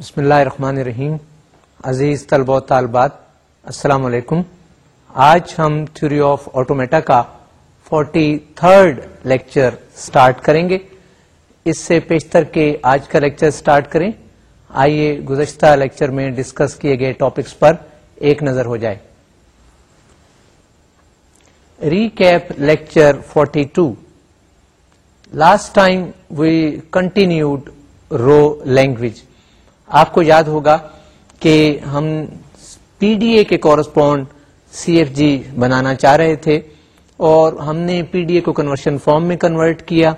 بسم اللہ الرحمن الرحیم عزیز طلبہ و طالبات السلام علیکم آج ہم تھیوری آف آٹومیٹا کا فورٹی تھرڈ لیکچر سٹارٹ کریں گے اس سے پیشتر کے آج کا لیکچر سٹارٹ کریں آئیے گزشتہ لیکچر میں ڈسکس کیے گئے ٹاپکس پر ایک نظر ہو جائے recap lecture forty two last time we continued row language آپ کو یاد ہوگا کہ ہم پی ڈی اے کے کورسپونڈ سی ایف جی بنانا چاہ رہے تھے اور ہم نے پی ڈی اے کو کنورشن فارم میں کنورٹ کیا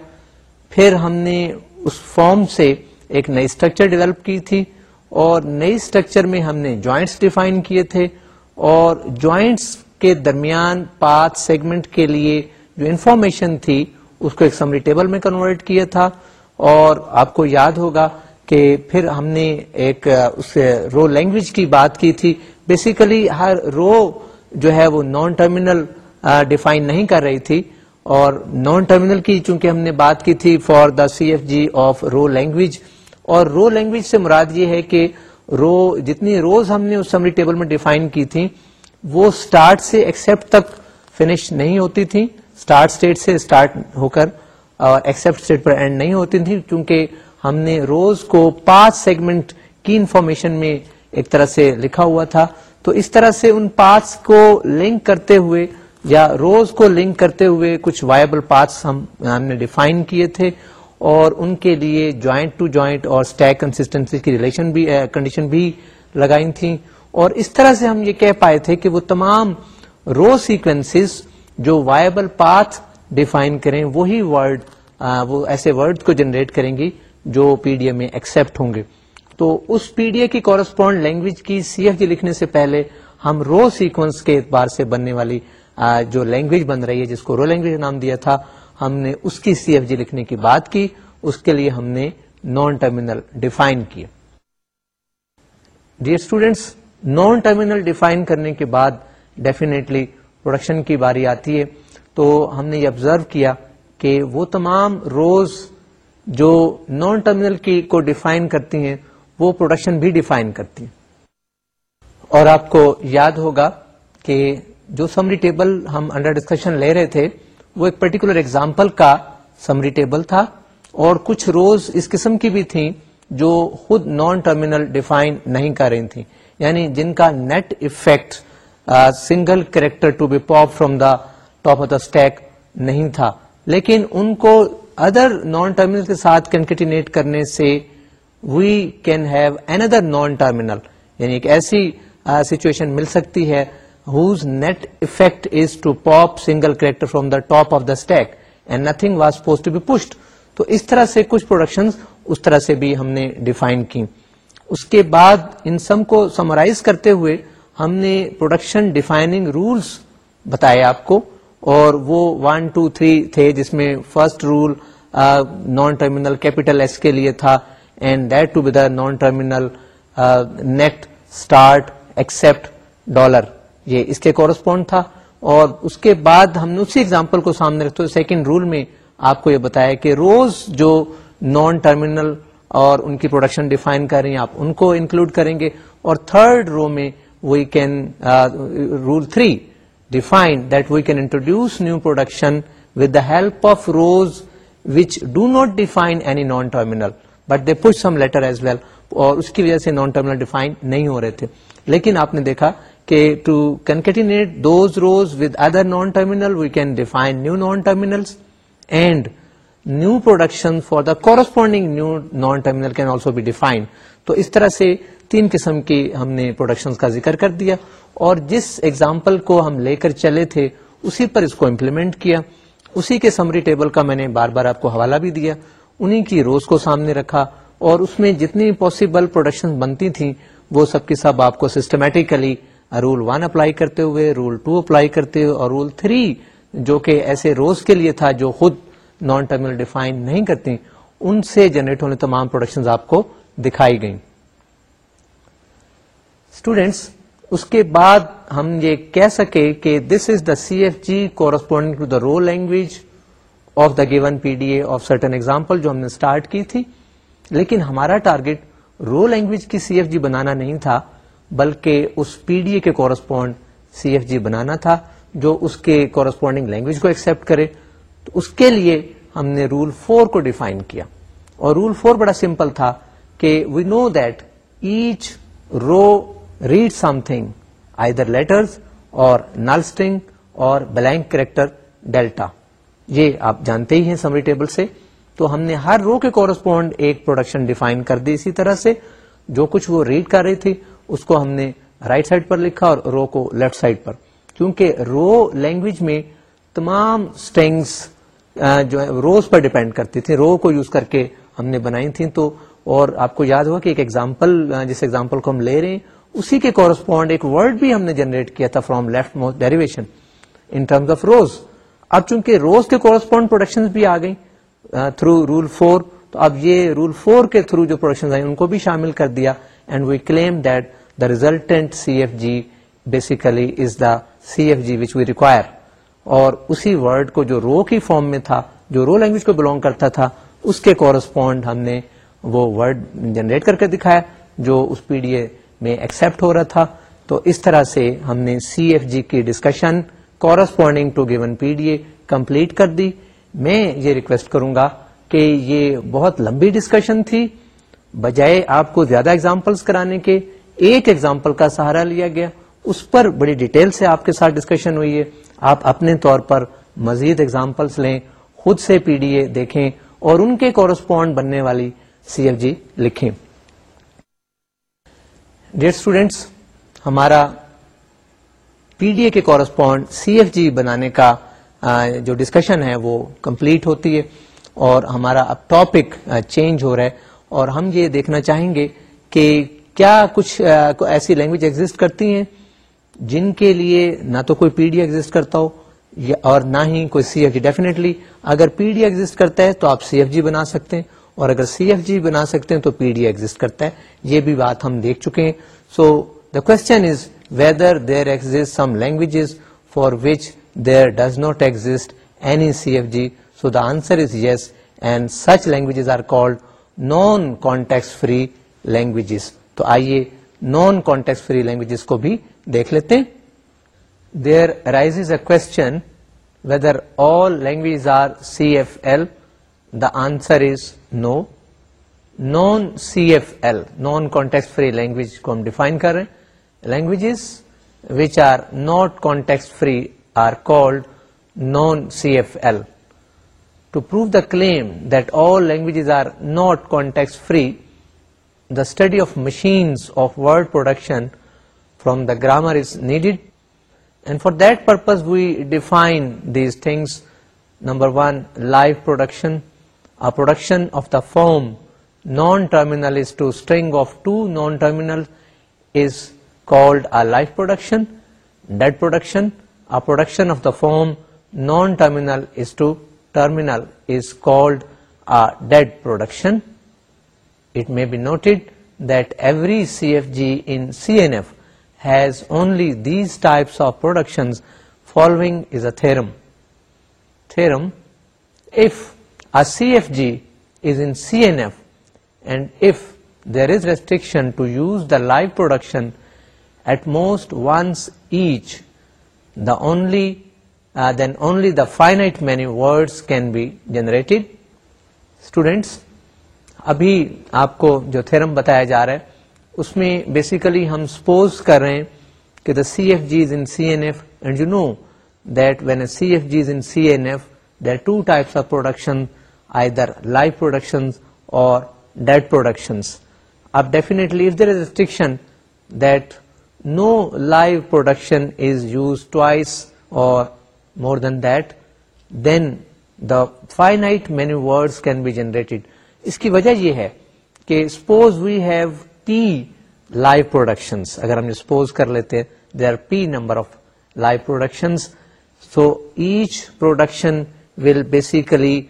پھر ہم نے اس فارم سے ایک نئی اسٹرکچر ڈیولپ کی تھی اور نئی اسٹرکچر میں ہم نے جوائنٹس ڈیفائن کیے تھے اور جوائنٹس کے درمیان پات سیگمنٹ کے لیے جو انفارمیشن تھی اس کو ایک سمری ٹیبل میں کنورٹ کیا تھا اور آپ کو یاد ہوگا کہ پھر ہم نے ایک اس رو لینگویج کی بات کی تھی بیسیکلی ہر رو جو ہے وہ نان ٹرمینل ڈیفائن نہیں کر رہی تھی اور نان ٹرمینل کی چونکہ ہم نے بات کی تھی for the C F G of row language اور رو لینگویج سے مراد یہ ہے کہ رو جتنی روز ہم نے اس سمری ٹیبل میں ڈیفائن کی تھی وہ سٹارٹ سے ایکسپٹ تک فنش نہیں ہوتی تھیں سٹارٹ اسٹیٹ سے سٹارٹ ہو کر ایکسپٹ اسٹیٹ پر اینڈ نہیں ہوتی تھیں چونکہ ہم نے روز کو پانچ سیگمنٹ کی انفارمیشن میں ایک طرح سے لکھا ہوا تھا تو اس طرح سے ان پارٹس کو لنک کرتے ہوئے یا روز کو لنک کرتے ہوئے کچھ وائبل پارٹس ہم ہم نے ڈیفائن کیے تھے اور ان کے لیے جوائنٹ ٹو جوائنٹ اور اسٹیک کنسٹنسی کی ریلیشن بھی کنڈیشن بھی لگائی تھی اور اس طرح سے ہم یہ کہہ پائے تھے کہ وہ تمام رو سیکوینسز جو وائبل پاتھ ڈیفائن کریں وہی ورڈ وہ ایسے ورڈ کو جنریٹ کریں گی جو پی ڈی اے میں ایکسپٹ ہوں گے تو اس پی ڈی اے کی کورسپونڈ لینگویج کی سی ایف جی لکھنے سے پہلے ہم رو سیکوینس کے اعتبار سے بننے والی جو لینگویج بن رہی ہے جس کو رو لینگویج نام دیا تھا ہم نے اس کی سی ایف جی لکھنے کی بات کی اس کے لیے ہم نے نان ٹرمینل ڈیفائن کیا اسٹوڈینٹس نان ٹرمینل ڈیفائن کرنے کے بعد ڈیفینیٹلی پروڈکشن کی باری آتی ہے تو ہم نے یہ آبزرو کیا کہ وہ تمام روز جو نان ٹرمینل کی کو ڈیفائن کرتی ہیں وہ پروڈکشن بھی ڈیفائن کرتی ہیں اور آپ کو یاد ہوگا کہ جو سمری ٹیبل ہم انڈر ڈسکشن لے رہے تھے وہ ایک پرٹیکولر ایگزامپل کا سمری ٹیبل تھا اور کچھ روز اس قسم کی بھی تھیں جو خود نان ٹرمینل ڈیفائن نہیں کر رہی تھیں یعنی جن کا net effect single character to be pop from the top of the stack نہیں تھا لیکن ان کو ادر نان ٹرمینل کے ساتھ کنکٹینیٹ کرنے سے we can have another naan terminal یعنی ایک ایسی سچویشن مل سکتی ہے whose net effect is to pop single character the top of the stack and nothing was supposed to be تو اس طرح سے کچھ پروڈکشن اس طرح سے بھی ہم نے ڈیفائن کی اس کے بعد ان سم کو سمرائز کرتے ہوئے ہم نے پروڈکشن ڈیفائنگ رولس بتایا آپ کو اور وہ ون ٹو تھری تھے جس میں first rule non terminal capital S کے لیے تھا and that to be the non terminal net start accept dollar یہ اس کے کورسپونڈ تھا اور اس کے بعد ہم نے اسی ایگزامپل کو سامنے رکھتے سیکنڈ رول میں آپ کو یہ بتایا کہ روز جو نان ٹرمینل اور ان کی پروڈکشن ڈیفائن کر رہی ہیں آپ ان کو انکلوڈ کریں گے اور تھرڈ رو میں we can rule three defined that we can introduce new production with the help of rows which do not define any naan terminal but they پم letter as well اور اس کی وجہ سے نان ٹرمینل ڈیفائن نہیں ہو رہے تھے لیکن آپ نے دیکھا کہ to concatenate those rows with other naan terminal we can define new non terminal and new production for the corresponding new non terminal can also be defined تو اس طرح سے تین قسم کی ہم نے پروڈکشنز کا ذکر کر دیا اور جس ایگزامپل کو ہم لے کر چلے تھے اسی پر اس کو امپلیمنٹ کیا اسی کے سمری ٹیبل کا میں نے بار بار آپ کو حوالہ بھی دیا انہیں کی روز کو سامنے رکھا اور اس میں جتنی پاسبل پروڈکشن بنتی تھیں وہ سب کے سب آپ کو سسٹمیٹکلی رول ون اپلائی کرتے ہوئے رول ٹو اپلائی کرتے ہوئے اور رول تھری جو کہ ایسے روز کے لیے تھا جو خود نان ٹرمینل ڈیفائن نہیں کرتی ان سے جنریٹ ہونے تمام پروڈکشنز آپ کو دکھائی گئیں اسٹوڈینٹس اس کے بعد ہم یہ کہہ سکے کہ this is the C F G corresponding to the row language of the given P D A of certain example جو ہم نے اسٹارٹ کی تھی لیکن ہمارا ٹارگیٹ رو لینگویج کی سی ایف جی بنانا نہیں تھا بلکہ اس پی ڈی اے کے کورسپونڈ سی ایف جی بنانا تھا جو اس کے کورسپونڈنگ لینگویج کو ایکسپٹ کرے تو اس کے لیے ہم نے رول فور کو ڈیفائن کیا اور رول فور بڑا سمپل تھا کہ we know that each row read something either letters اور نل اسٹینگ اور بلینک کریکٹر ڈیلٹا یہ آپ جانتے ہی ہیں سمری ٹیبل سے تو ہم نے ہر رو کے کورسپونڈ ایک پروڈکشن ڈیفائن کر دی اسی طرح سے جو کچھ وہ ریڈ کر رہی تھی اس کو ہم نے رائٹ right سائڈ پر لکھا اور رو کو لیفٹ سائڈ پر کیونکہ رو لینگویج میں تمام اسٹینگس جو روز پر ڈیپینڈ کرتی تھیں رو کو یوز کر کے ہم نے بنائی تھی تو اور آپ کو یاد ہوا کہ ایک ایگزامپل جس ایگزامپل کو ہم لے رہے ہیں اسی کے کورسپونڈ ایک ورڈ بھی ہم نے جنریٹ کیا تھا from left most derivation in terms of rows اب چونکہ روز کے کورسپونڈ پروڈکشن بھی آ گئی تھرو رول فور تو اب یہ رول فور کے تھرو جو پروڈکشن آئیں ان کو بھی شامل کر دیا and we claim that the resultant C F G basically is the C F G which we require اور اسی ورڈ کو جو رو کی فارم میں تھا جو رو لینگویج کو بلونگ کرتا تھا اس کے کورسپونڈ ہم نے وہ ورڈ جنریٹ کر کے دکھایا جو اس پی ڈی اے میں ایکسپٹ ہو رہا تھا تو اس طرح سے ہم نے سی ایف جی کی discussion corresponding to given P D A complete کر دی میں یہ ریکویسٹ کروں گا کہ یہ بہت لمبی ڈسکشن تھی بجائے آپ کو زیادہ ایگزامپلس کرانے کے ایک ایگزامپل کا سہارا لیا گیا اس پر بڑی ڈیٹیل سے آپ کے ساتھ ڈسکشن ہوئی ہے آپ اپنے طور پر مزید ایگزامپلس لیں خود سے پی ڈی اے دیکھیں اور ان کے کورسپونڈ بننے والی سی ایف جی لکھیں ڈیئر اسٹوڈینٹس ہمارا پی ڈی اے کے کورسپونڈ سی ایف جی بنانے کا جو ڈسکشن ہے وہ کمپلیٹ ہوتی ہے اور ہمارا اب ٹاپک چینج ہو رہا ہے اور ہم یہ دیکھنا چاہیں گے کہ کیا کچھ ایسی لینگویج ایگزٹ کرتی ہیں جن کے لیے نہ تو کوئی پی ڈی ایگزٹ کرتا ہو اور نہ ہی کوئی سی ایف جی ڈیفینیٹلی اگر پی ڈی ایگزٹ کرتا ہے تو آپ سی ایف جی بنا سکتے ہیں اور اگر سی ایف جی بنا سکتے ہیں تو پی ڈی ایگزٹ کرتا ہے یہ بھی بات ہم دیکھ چکے ہیں so the question is whether there exist some languages for which there does not exist any C F G so the answer is yes and such languages are called non context free languages تو آئیے non context free languages کو بھی دیکھ لیتے ہیں there rise a all C F L the answer is no non C F L non context free language کو ہم define کر رہے ہیں languages which are not context free are called non C F L to prove the claim that all languages are not context free the study of machines of word production from the grammar is needed and for that purpose we define these things number one life production a production of the firm non-terminal is to string of two non-terminal is called a live production. Dead production, a production of the firm non-terminal is to terminal is called a dead production. It may be noted that every CFG in CNF has only these types of productions. Following is a theorem. If C F G is انی F and if there is restriction to use the live production at most once each دالی then only the finite words can be generated students ابھی آپ کو جو theorem بتایا جا رہا ہے اس میں بیسیکلی ہم سپوز کر رہے ہیں کہ the C F G is in C F and you know when a C F G is in C F there two types of production that no اور production is اب twice اور more than then the the finite many words can be generated اس کی وجہ یہ ہے کہ suppose we have T live productions اگر ہم سپوز کر لیتے ہیں they are P number of live production so each production will basically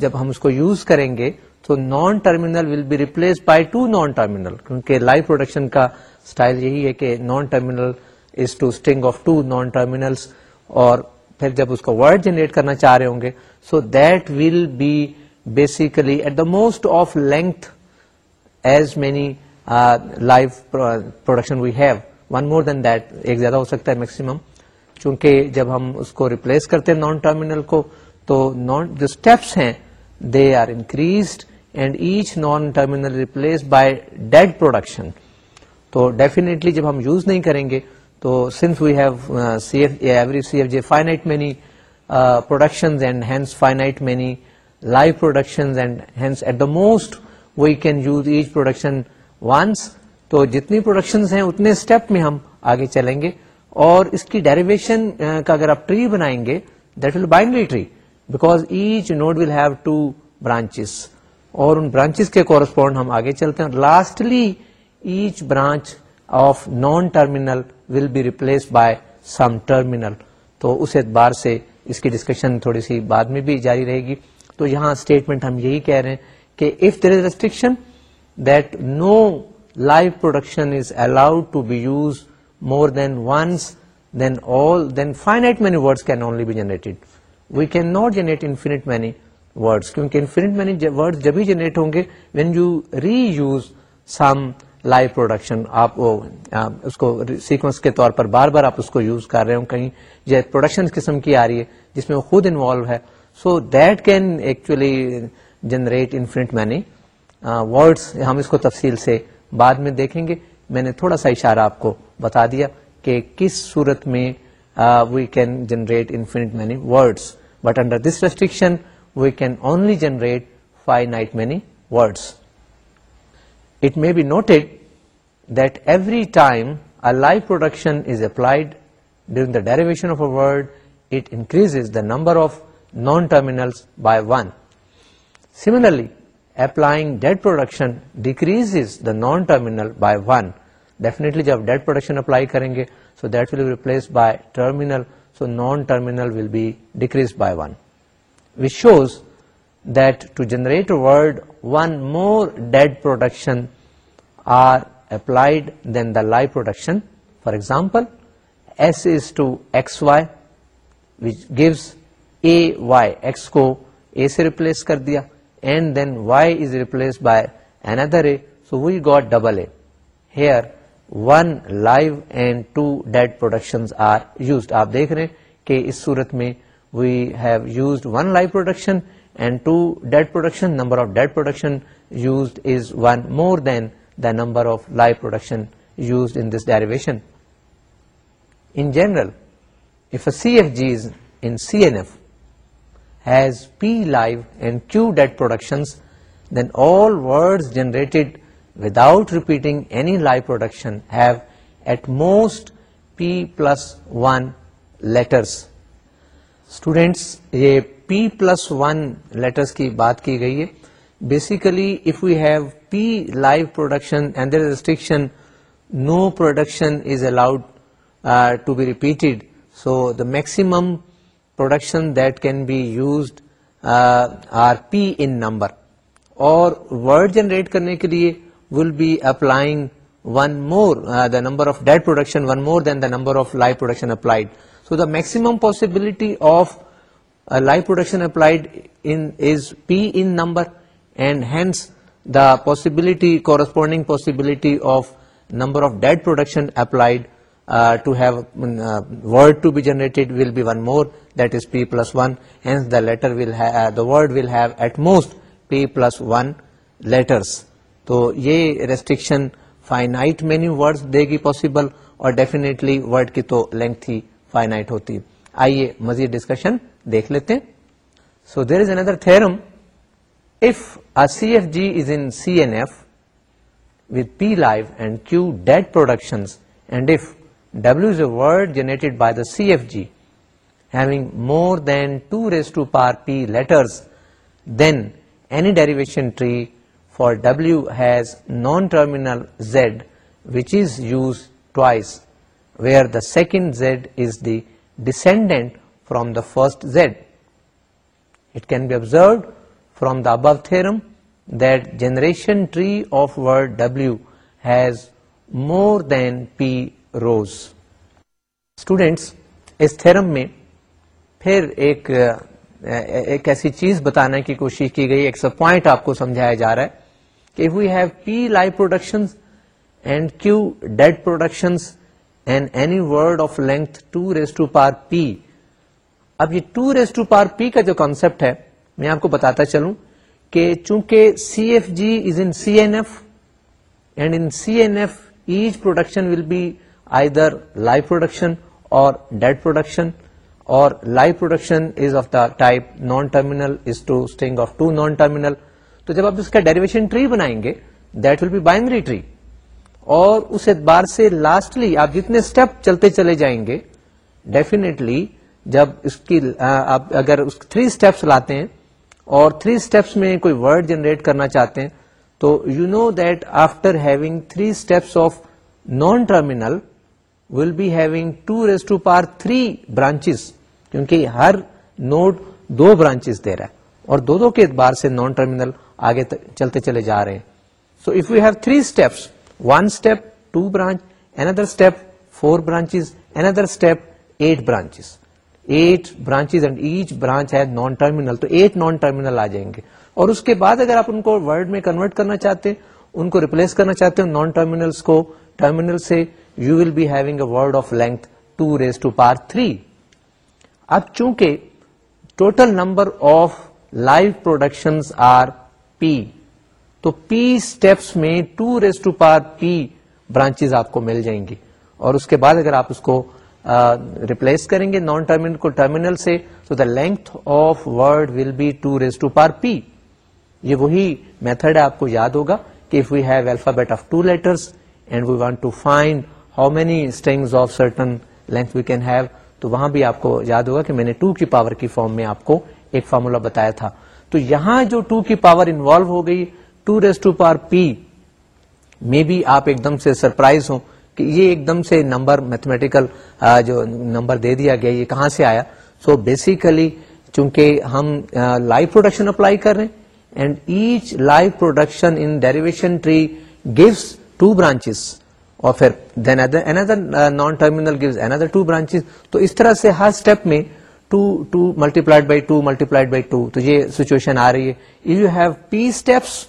جب ہم اس کو یوز کریں گے تو non terminal will be replace by two naan terminal کیونکہ لائف پروڈکشن کا اسٹائل یہی ہے کہ non terminal is to two string of non terminals اور پھر جب اس کو ورڈ جنریٹ کرنا چاہ رہے ہوں گے so that will be basically at the most of length as many life production we have one more than that ایک زیادہ ہو سکتا ہے میکسیمم چونکہ جب ہم اس کو ریپلس کرتے ہیں نان ٹرمینل کو تو نان جو اسٹیپس ہیں they are increased and each non terminal replace by dead production تو ڈیفینیٹلی جب ہم یوز نہیں کریں گے تو since we have C F every C F many production and hence many and hence at the most we can use each production once تو جتنی production ہیں اتنے اسٹیپ میں ہم آگے چلیں گے اور اس کی ڈیریویشن uh, کا اگر آپ ٹری بنائیں گے that will binary tree because each node will have two branches اور ان برانچز کے کورسپونڈ ہم آگے چلتے ہیں lastly each branch of non terminal will be replace by some terminal تو اس اعتبار سے اس کی ڈسکشن تھوڑی سی بعد میں بھی جاری رہے گی تو یہاں اسٹیٹمنٹ ہم یہی کہہ رہے ہیں کہ if there is restriction that no life production is allowed to be use more than once then all then finite many word can only be generated we can not generate infinite many words کیونکہ infinite many word generate ہوں گے when you reuse some life آپ اس کو sequence کے طور پر بار بار آپ اس کو یوز کر رہے ہوں کہیں یہ پروڈکشن قسم کی آ رہی ہے جس میں وہ خود انوالو ہے so that can actually generate infinite many words ہم اس کو تفصیل سے بعد میں دیکھیں گے میں نے تھوڑا سا اشارہ آپ کو بتا دیا کہ کس صورت میں we can generate infinite many words but under this restriction we can only generate finite many words it may be note that every time a life production is applied during the derivation of a word it increase the number of naan terminal by one similarly applying that production decrease is the non terminal by one define جب that production apply کریں گے so that well replace by terminal so non terminal will be decrease by one shows دنرٹ productions for example S is to X Y which gives A Y S A سے replace کر دیا and then Y is replace by another A so we got double A here one live and two dead productions are used آپ دیکھ رہے ہیں کہ اس صورت میں we have used one live production and two dead production number of dead production used is one more than the number of live production used in this derivation in general if a C F Gs in C N F has P live and Q dead production then all word generated without repeating any live production have at most P plus one letters students یہ P plus one letters کی بات کی گئی ہے basically if you have P live production restriction no production is allowed to be repeated so the maximum production that can be used are P N number اور word generate کرنے کے لیے will be اپنائ maximum possibility of life productions the possibility corresponding possibility of number of dead production apply generate will be one more that is P plus one hence the لیٹروسٹ P plus one letters تو یہ restriction finite many finite دے گی possible اور definitely word کی تو length ہی finite ہوتی آئیے مزید ڈسکشن دیکھ لیتے ہیں so there is another theorem if C F G is in C N F enough P life and Q dead production and if W is a word generated by the C F G having more than two raise to power P letters then any derivation tree for W has non terminal Z which is use twice where the second Z is the from from the Z. Z it can be from from the above theorem generation tree of word W has more than P rows students اس theorem میں پھر ایک ایک ایسی چیز بتانے کی کوشش کی گئی ایک سب پوائنٹ آپ کو سمجھایا جا رہا ہے کہ we have P and and Q dead any word of length to two raise power P اب یہ two raise to power P کا جو کانسپٹ ہے میں آپ کو بتاتا چلوں کہ چونکہ C F G is in C N F and in C N F each production will be either live production اور ڈیڈ پروڈکشن اور live production is of the type non terminal is to string of two non terminal تو جب آپ اس کا derivation tree بنائیں گے that will be binary tree اور اس اعتبار سے لاسٹلی آپ جتنے اسٹیپ چلتے چلے جائیں گے ڈیفینیٹلی جب اس کی آپ اگر تھری اسٹیپس لاتے ہیں اور تھری اسٹیپس میں کوئی ورڈ جنریٹ کرنا چاہتے ہیں تو you know that after having three steps of non terminal will be having two raise to power three branches کیونکہ ہر نوڈ دو برانچز دے رہا ہے اور دو دو کے اعتبار سے نان ٹرمینل آگے چلتے چلے جا رہے ہیں so if you have three steps one step two branch branch step step four eight eight and each ہے نان ٹرمینل تو ایٹ نان ٹرمینل آ جائیں گے اور اس کے بعد اگر آپ ان کو ورڈ میں کنورٹ کرنا چاہتے ہیں ان کو ریپلس کرنا چاہتے ہیں نان ٹرمینل کو ٹرمینل سے you will be having a word of length two raise to power three اب چونکہ total number of life production are P تو پی اسٹیپس میں two to power P branch آپ کو مل جائیں گی اور اس کے بعد اگر آپ اس کو ریپلس کریں گے نان ٹرمینل کو ٹرمینل سے تو the length of word will be two raise to power پی یہ وہی میتھڈ ہے آپ کو یاد ہوگا کہ if we have alphabet of two letters and we want to find how many strings of certain length we can have تو وہاں بھی آپ کو یاد ہوگا کہ میں نے ٹو کی پاور کی فارم میں آپ کو ایک فارمولا بتایا تھا تو یہاں جو 2 کی پاور انوالو ہو گئی two raise to power P میں بھی آپ ایک دم سے سرپرائز ہوں کہ یہ ایک دم سے نمبر میتھمیٹیکل جو نمبر دے دیا گیا یہ کہاں سے آیا سو بیسیکلی چونکہ ہم لائف پروڈکشن اپلائی کر رہے ہیں and each life production in derivation tree gives two branches اور پھر then other non terminal gives اندر ٹو برانچز تو اس طرح سے ہر اسٹیپ میں multiplied by two multiplied by two تو یہ سچویشن آ رہی ہے if you have P steps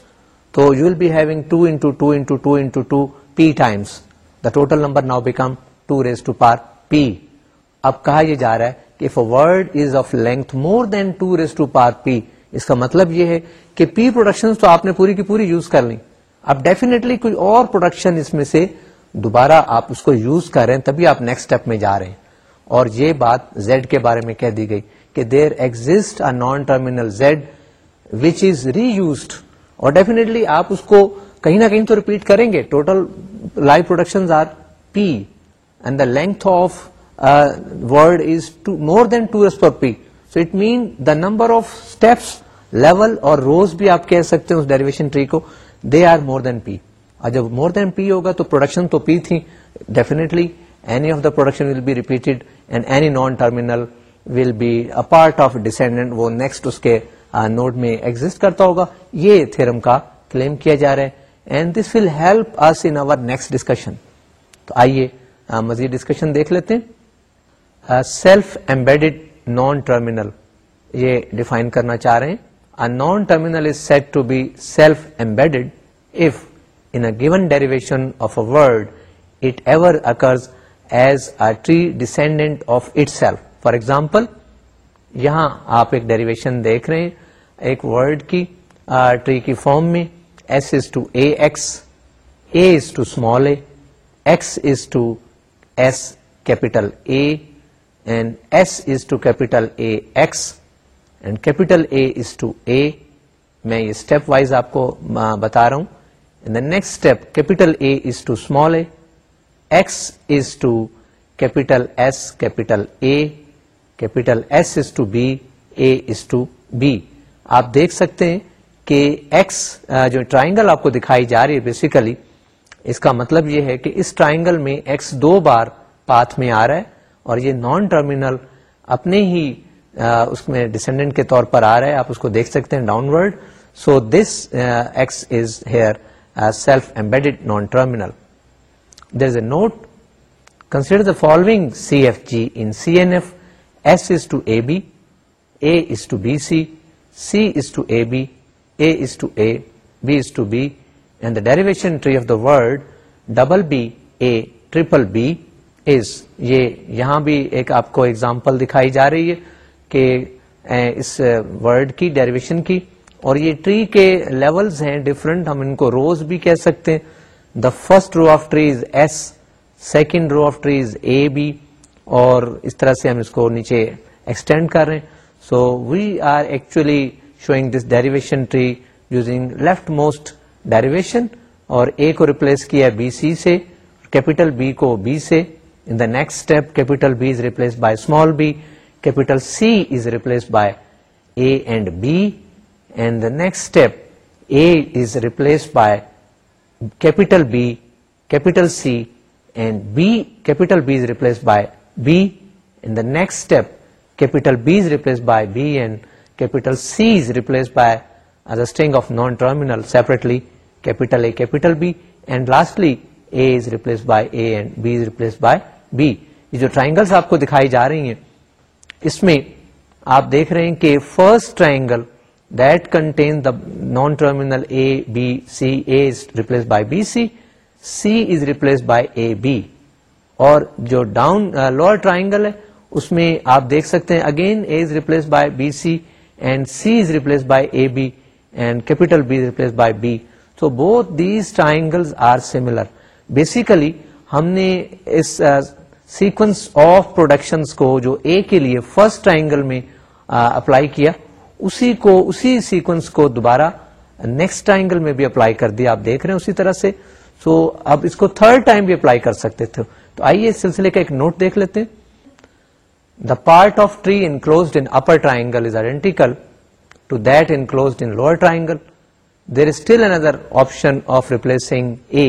تو you will be having two into two into two into two P times the total number now become two raise to power P اب کہا یہ جا رہا ہے کہ if a word is of length more than two raise to power P اس کا مطلب یہ ہے کہ پی پروڈکشن تو آپ نے پوری کی پوری یوز کر لیں اب ڈیفینیٹلی کوئی اور پروڈکشن اس میں سے دوبارہ آپ اس کو یوز کر رہے ہیں تبھی آپ نیکسٹ اسٹیپ میں جا رہے ہیں اور یہ بات زیڈ کے بارے میں کہہ دی گئی کہ there exist a non terminal Z which is reused اور ڈیفینے آپ اس کو کہیں نہ کہیں تو ریپیٹ کریں گے total live production are P and the length of is more than two S power P so it mean the number of steps level اور روز بھی آپ کہہ سکتے ہیں اس ڈیریویشن ٹری کو they are more than P اور جب مور دین پی ہوگا تو پروڈکشن تو پی تھی define production will be repeat and any non terminal will be a part of descendant وہ نیکسٹ اس کے نوڈ uh, میں ایگزٹ کرتا ہوگا یہ تھرم کا کلیم کیا جا رہا ہے ڈسکشن uh, دیکھ لیتے ڈیفائن uh, کرنا چاہ رہے ہیں non terminal is set to be self embed if in given derivation of a word it ever occurs as a tree descendant of itself for example یہاں آپ ایک derivation دیکھ رہے ہیں ایک ورڈ کی ٹری کی فارم میں S is to A X A is to small A X is to S capital A and S is to capital A X and capital A is to A میں یہ step wise آپ کو بتا رہا ہوں next step capital A is to small A S S is to B is to B آپ دیکھ سکتے ہیں کہ ایکس جو ٹرائنگل آپ کو دکھائی جا رہی ہے بیسیکلی اس کا مطلب یہ ہے کہ اس ٹرائنگل میں ایکس دو بار پاتھ میں آ رہا ہے اور یہ نان ٹرمینل اپنے ہی اس میں ڈسینڈنٹ کے طور پر آ رہا ہے آپ اس کو دیکھ سکتے ہیں down world so this X is here self embedded non terminal note consider the following C F G in C N F S is to a B A to B C C is to a B A to A B B and the derivation tree of the word double B A triple B is یہاں بھی ایک آپ کو example دکھائی جا رہی ہے کہ اس ورڈ کی ڈیریویشن کی اور یہ ٹری کے لیولز ہیں ڈفرنٹ ہم ان کو روز بھی کہہ سکتے ہیں first row of S second row of tree اور اس طرح سے ہم اس کو نیچے ایکسٹینڈ کر رہے ہیں so we are actually showing this derivation tree using left most derivation اور اے کو ریپلیس کیا بی سی سے کیپیٹل بی کو بی سے in the next step capital B is replace by small B capital C is replace by A and and B the next step A is replace by capital B capital C and B capital base by B in the last step capital B is replace by B and capital C is replace by are the string of non terminal separately capital capital B and lastly A is replace by A base by B یہ جو triangles آپ کو دکھائی جا رہی ہیں اس میں آپ دیکھ رہے ہیں کہ فرسٹ ٹرائنگل نان ٹرمینل اور جو ڈاؤن لوئر ٹرائنگل ہے اس میں آپ دیکھ سکتے ہیں again A is replace by B C and C is replace by A be and capital B is replace by B so both these triangle are similar basically ہم نے اس سیکوینس آف پروڈکشنس کو جو A کے لیے first triangle میں apply uh, کیا اسی کو اسی سیکوینس کو دوبارہ نیکسٹ ٹرائنگل میں بھی اپلائی کر دیا آپ دیکھ رہے ہیں اسی طرح سے سو اب اس کو تھرڈ ٹائم بھی اپلائی کر سکتے تھے تو آئیے اس سلسلے کا ایک نوٹ دیکھ لیتے the part of tree enclosed in upper triangle is identical to that enclose in lower triangle there is still another option of replacing A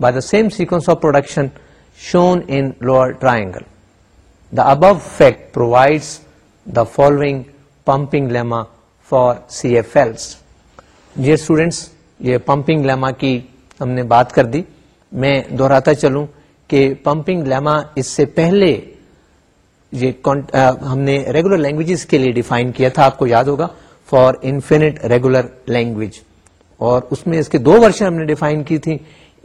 by the same sequence of production shown in triangle the above fact provides the following pumping lemma for C F Ls یہ students یہ pumping lemma کی ہم نے بات کر دی میں دہراتا چلوں کہ پمپنگ لیما اس سے پہلے یہ ہم نے ریگولر لینگویجز کے لیے ڈیفائن کیا تھا آپ کو یاد ہوگا فار انفینٹ ریگولر لینگویج اور اس میں اس کے دو ورژن ہم نے ڈیفائن کی تھی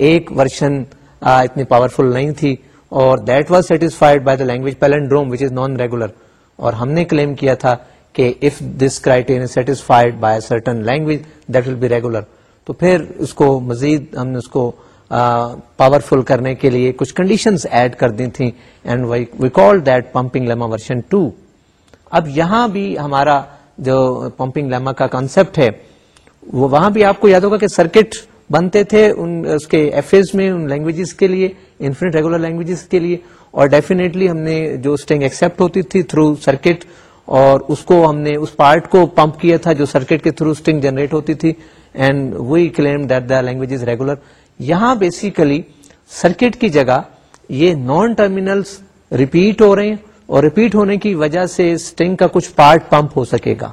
ایک ورژن اتنی پاورفل نہیں تھی اور that was satisfied by the language palindrome which is non regular اور ہم نے کلیم کیا تھا کہ if this criteria satisfied by certain language that will be regular تو پھر اس کو مزید ہم نے اس کو پاورفل uh, کرنے کے لیے کچھ کنڈیشنز ایڈ کر دی تھیں and we call that pumping lemma version two اب یہاں بھی ہمارا جو پمپنگ لیما کا کانسیپٹ ہے وہ وہاں بھی آپ کو یاد ہوگا کہ سرکٹ بنتے تھے ان اس کے ایف ایز میں ان لینگویجز کے لیے انفینٹ ریگولر لینگویجز کے لیے اور ڈیفینیٹلی ہم نے جو اسٹنگ ایکسپٹ ہوتی تھی تھرو سرکٹ اور اس کو ہم نے اس پارٹ کو پمپ کیا تھا جو سرکٹ کے تھرو اسٹنگ جنریٹ ہوتی تھی and we claim that the language is regular یہاں بیسیکلی سرکٹ کی جگہ یہ نان ٹرمینلس ریپیٹ ہو رہے ہیں اور ریپیٹ ہونے کی وجہ سے اسٹنگ کا کچھ پارٹ پمپ ہو سکے گا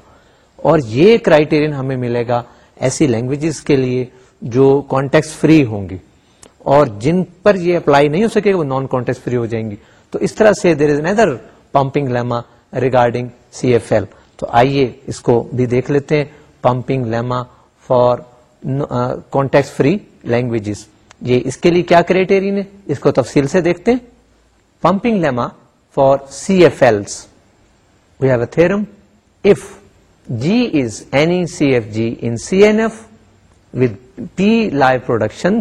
اور یہ کرائیٹیرین ہمیں ملے گا ایسی لینگویجز کے لیے جو کانٹیکس فری ہوں گی اور جن پر یہ اپلائی نہیں ہو سکے گا وہ نان کانٹیکس فری ہو جائیں گی تو اس طرح سے there is another pumping lemma regarding C F L تو آئیے اس کو بھی دیکھ لیتے ہیں pumping lemma for context free languages یہ اس کے لیے کیا ہے اس کو تفصیل سے دیکھتے ہیں pumping lemma for C F L have a theorem if G is any C F G in C N F with P life production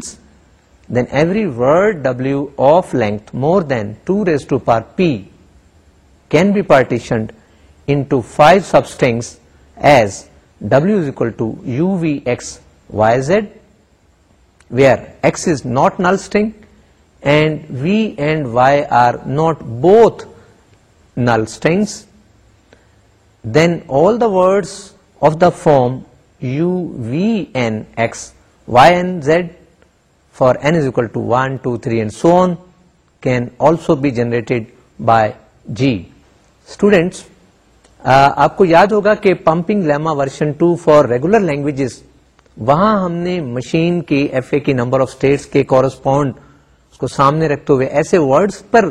then every word W of length more than two raise to power P can be partitioned into 5 substrings as W is equal to UVX YZ, where X is not null string and V and Y are not both null strings. Then all the words of the form U, V, N, X, Y, and Z for N is equal to 1, 2, 3 and so on can also be generated by G. Students آپ کو یاد ہوگا کہ pumping lemma version two for regular languages وہاں ہم نے machine کی F A کی نمبر آف اسٹیٹس کے کورسپونڈ اس کو سامنے رکھتے ہوئے ایسے پر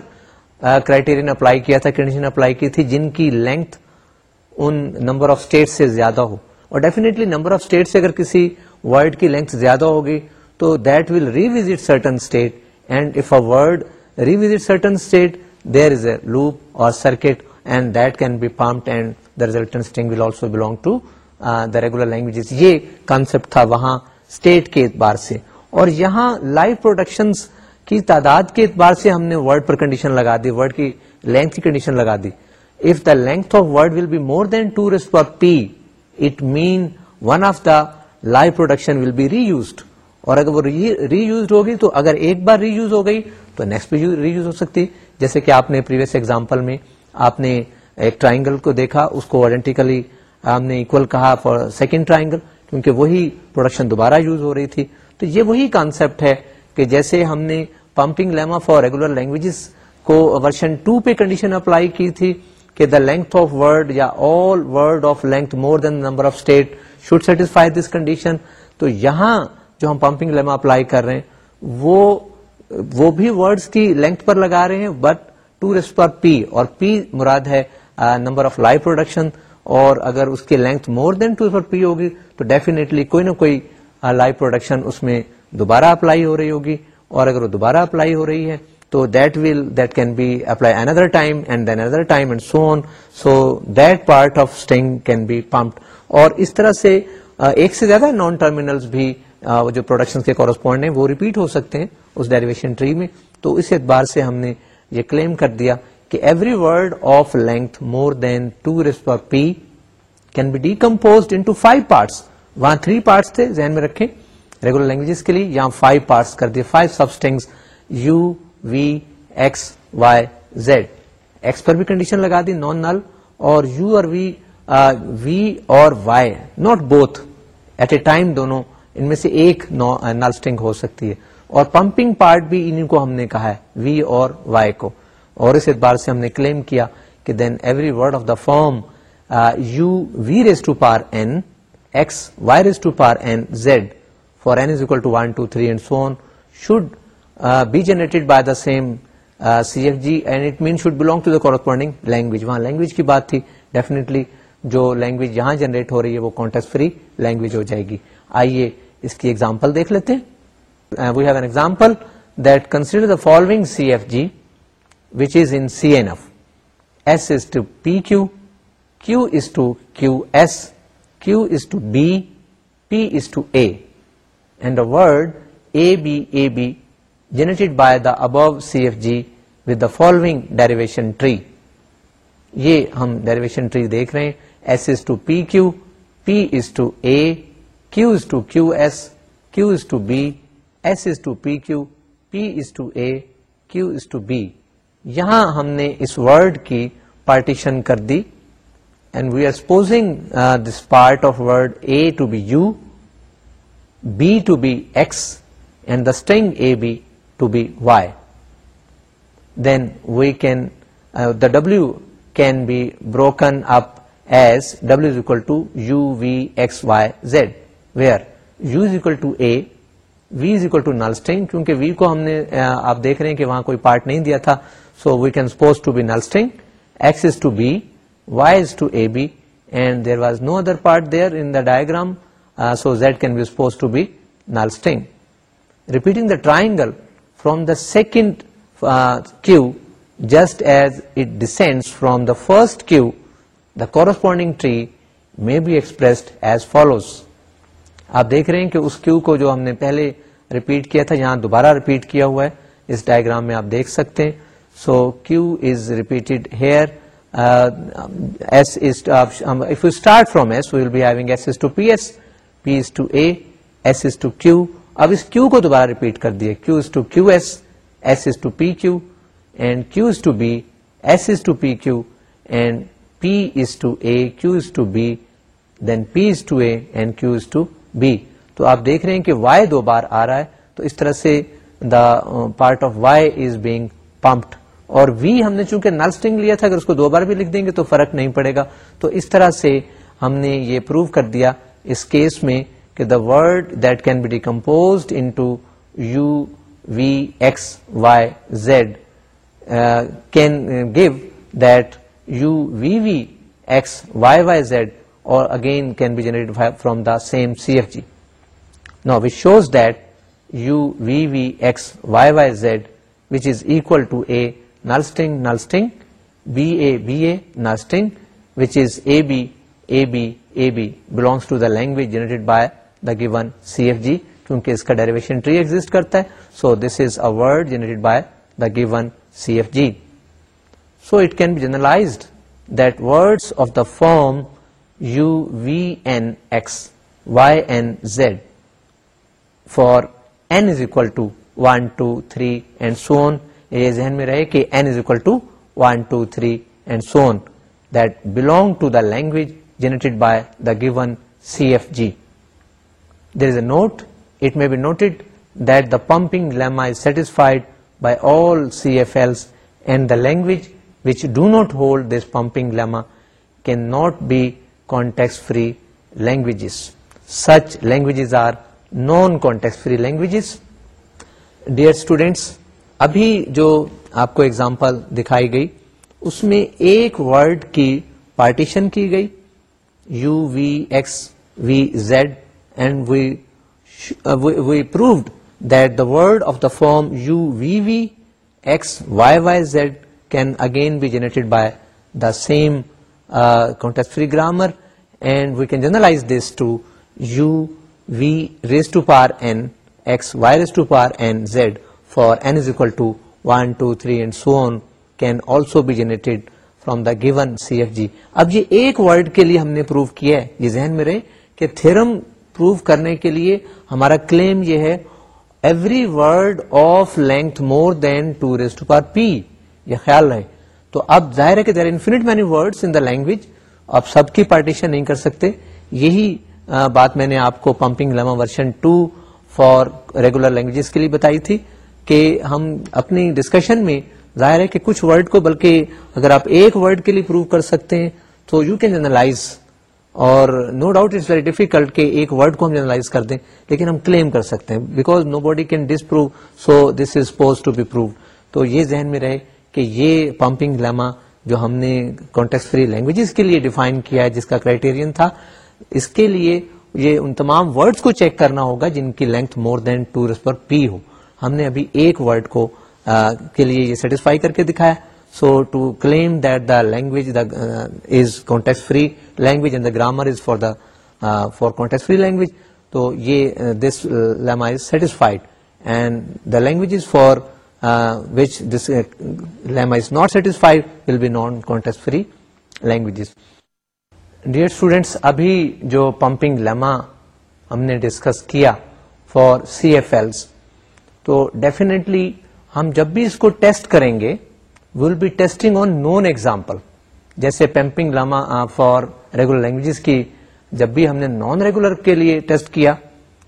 کرائٹیرین اپلائی کیا تھا کنڈیشن اپلائی کی تھی جن کی لینتھ ان نمبر آف اسٹیٹ سے زیادہ ہو اور ڈیفینیٹلی نمبر آف اسٹیٹ سے اگر کسی ورڈ کی لینتھ زیادہ ہوگی تو that will revisit certain state and if a word revisit certain state there is a loop اور circuit and and that can be pumped the the resultant will also belong to regular languages یہ concept تھا وہاں state کے اعتبار سے اور یہاں live productions کی تعداد کے اعتبار سے ہم نے ورڈ پر کنڈیشن لگا دی ورڈ کی کی لینتھ کنڈیشن لگا دی if the length of word will be more than two raise power P it mean one of the live production will be reused اور اگر وہ ری یوزڈ ہوگی تو اگر ایک بار ری یوز ہو گئی تو نیکسٹ بھی ری یوز ہو سکتی جیسے کہ آپ نے پریویس ایگزامپل میں آپ نے ایک ٹرائنگل کو دیکھا اس کو آئیڈینٹیکلی ہم نے اکول کہا فار سیکنڈ ٹرائنگل کیونکہ وہی پروڈکشن دوبارہ یوز ہو رہی تھی تو یہ وہی کانسیپٹ ہے کہ جیسے ہم نے pumping lemma for regular languages کو ورژن پہ کنڈیشن اپلائی کی تھی کہ دا لینتھ آف ورڈ یا all word of length more than number of state should satisfy this condition تو یہاں جو ہم پمپنگ لیما اپلائی کر رہے ہیں وہ بھی ورڈس کی لینتھ پر لگا رہے ہیں بٹ ٹو پر پی اور پی مراد ہے نمبر آف لائف پروڈکشن اور اگر اس کی لینتھ مور دین ٹو پر پی ہوگی تو ڈیفینیٹلی کوئی نہ کوئی لائف پروڈکشن اس میں دوبارہ اپلائی ہو رہی ہوگی اور اگر وہ دوبارہ اپلائی ہو رہی ہے تو that that that will can can be apply time time and and then so so on part of string be pumped اور اس طرح سے ایک سے زیادہ نان ٹرمینل بھی جو پروڈکشن کے کورسپونڈ ہیں وہ ریپیٹ ہو سکتے ہیں اس ڈیریویشن ٹری میں تو اس اعتبار سے ہم نے یہ کلیم کر دیا کہ every word of length more than two P can be decompose into five parts وہاں تھری پارٹس تھے ذہن میں رکھیں ریگولر لینگویج کے لیے یہاں فائیو پارٹس کر دیے فائیو سب یو وی ایکس وائی زیڈ ایکس پر بھی کنڈیشن لگا دی نان نل اور یو اور وی وی اور Y not both at a time دونوں ان میں سے ایک نل اسٹنگ ہو سکتی ہے اور پمپنگ پارٹ بھی انہیں کو ہم نے کہا ہے وی اور وائی کو اور اس اعتبار سے ہم نے کلیم کیا کہ then every word of the form you we raise to power N x Y raise to power N Z for N is equal to one two three and so on should be generated by the same C F G and it mean should belong to the corresponding language وہاں language کی بات تھی definitely جو language یہاں generate ہو رہی ہے وہ context free language ہو جائے گی آئیے اس کی ایگزامپل دیکھ لیتے ہیں view example the following C F G is انف ایس ایس ٹو پی کس to Q S to B and A generate by the above C F جیتوئنگ ڈائریویشن ٹری ہم ڈائریویشن ٹری دیکھ رہے ہیں S is to P Q P is to A Q is to B یہاں ہم نے اس ورڈ کی پارٹیشن کر دی and we are supposing this part of word A to be U be to be X and the string A B to be Y then we can the W can be broken up as W is equal to you we x Y Z where U is equal to A V is equal to null string کیونکہ we کو ہم نے آپ دیکھ رہے ہیں کہ وہاں کوئی پارٹ نہیں دیا تھا so we can suppose to be null string x is to be y is to a be and there was no other part there in the diagram so z can be suppose to be null string repeating the triangle from the second Q just as it descend from the first Q the corresponding tree may be expressed as follows آپ دیکھ رہے ہیں کہ اس Q کو جو ہم نے پہلے ریپیٹ کیا تھا یہاں دوبارہ ریپیٹ کیا ہوا ہے اس ڈائگرام میں آپ دیکھ سکتے ہیں so Q is repeated here S is if you start from to P S P is to A S is to Q اب اس کیو کو دوبارہ ریپیٹ کر دیے Q is to Q S S is to P Q and Q is to B S is to P Q and P is to A Q is to B then P is to A and Q is to be تو آپ دیکھ رہے ہیں کہ Y دو بار آ رہا ہے تو اس طرح سے the part of Y is being pumped اور وی ہم نے چونکہ نل اسٹنگ لیا تھا اگر اس کو دو بار بھی لکھ دیں گے تو فرق نہیں پڑے گا تو اس طرح سے ہم نے یہ پروو کر دیا اس کیس میں کہ the word that can be into you we x Y Z can give that you we we x Y Y z again can be generate from the same C F G no which shows that you we v S Y z beg belongs to the language generate by the given C F G کیونکہ اس کا derivation tree exist کرتا ہے so this is a were generate by the given C F G so it can be generalised the word of the form you we N x y n Z for N is equal to one two three and so on یہ ذہن میں رہے کہ n is equal to one two three and so on that belong to the language generated by the given C F G there is a note it may be noted that the pumping lemma is satisfied by all C F Ls and the language which do not hold this pumping lemma can not be free languages such languages are non context free languages dear students ابھی جو آپ کو example دکھائی گئی اس میں ایک word کی پارٹیشن کی گئی you we x V Z and we proved that the word of the form you we we x Y Y Z can again be generated by the same free grammar and we can جرائز this to you we raise to power N x Y raise to power N Z for N is equal to one two three and so on can also be generate from the given C F G اب یہ ایک word کے لیے ہم نے proof کیا ہے یہ ذہن میں رہے کہ تھرم پروف کرنے کے لیے ہمارا کلیم یہ ہے every word of length more than two raise to power پی یہ خیال رہے تو اب ظاہر ہے کہ there infinite many in the language آپ سب کی پارٹیشن نہیں کر سکتے یہی بات میں نے آپ کو pumping lemma version two for regular languages کے لیے بتائی تھی کہ ہم اپنی ڈسکشن میں ظاہر ہے کہ کچھ ورڈ کو بلکہ اگر آپ ایک ورڈ کے لیے پروو کر سکتے ہیں تو یو کین جنرلائز اور no doubt it's very difficult کہ ایک ورڈ کو ہم جنرلائز کر دیں لیکن ہم کلیم کر سکتے ہیں because nobody can disprove so this is pose to be prove تو یہ ذہن میں رہے کہ یہ پمپنگ لیما جو ہم نے کانٹیکس فری لینگویجز کے لیے ڈیفائن کیا ہے جس کا کرائٹیرئن تھا اس کے لیے یہ ان تمام ورڈز کو چیک کرنا ہوگا جن کی لینتھ مور دین ٹو پر پی ہو ہم نے ابھی ایک ورڈ کو کے لیے یہ سیٹسفائی کر کے دکھایا so to claim that the language is context free language and the grammar is for the for context free language تو یہ this lemma is satisfied and the language is for uh, which lemma is not is will be non context free languages dear students ابھی جو pumping jo ہم نے discuss کیا for C F to تو hum ہم جب بھی اس کو ٹیسٹ کریں گے will be testing on known example جیسے pumping lemma for regular languages کی جب بھی ہم نے نان ریگولر کے لیے ٹیسٹ کیا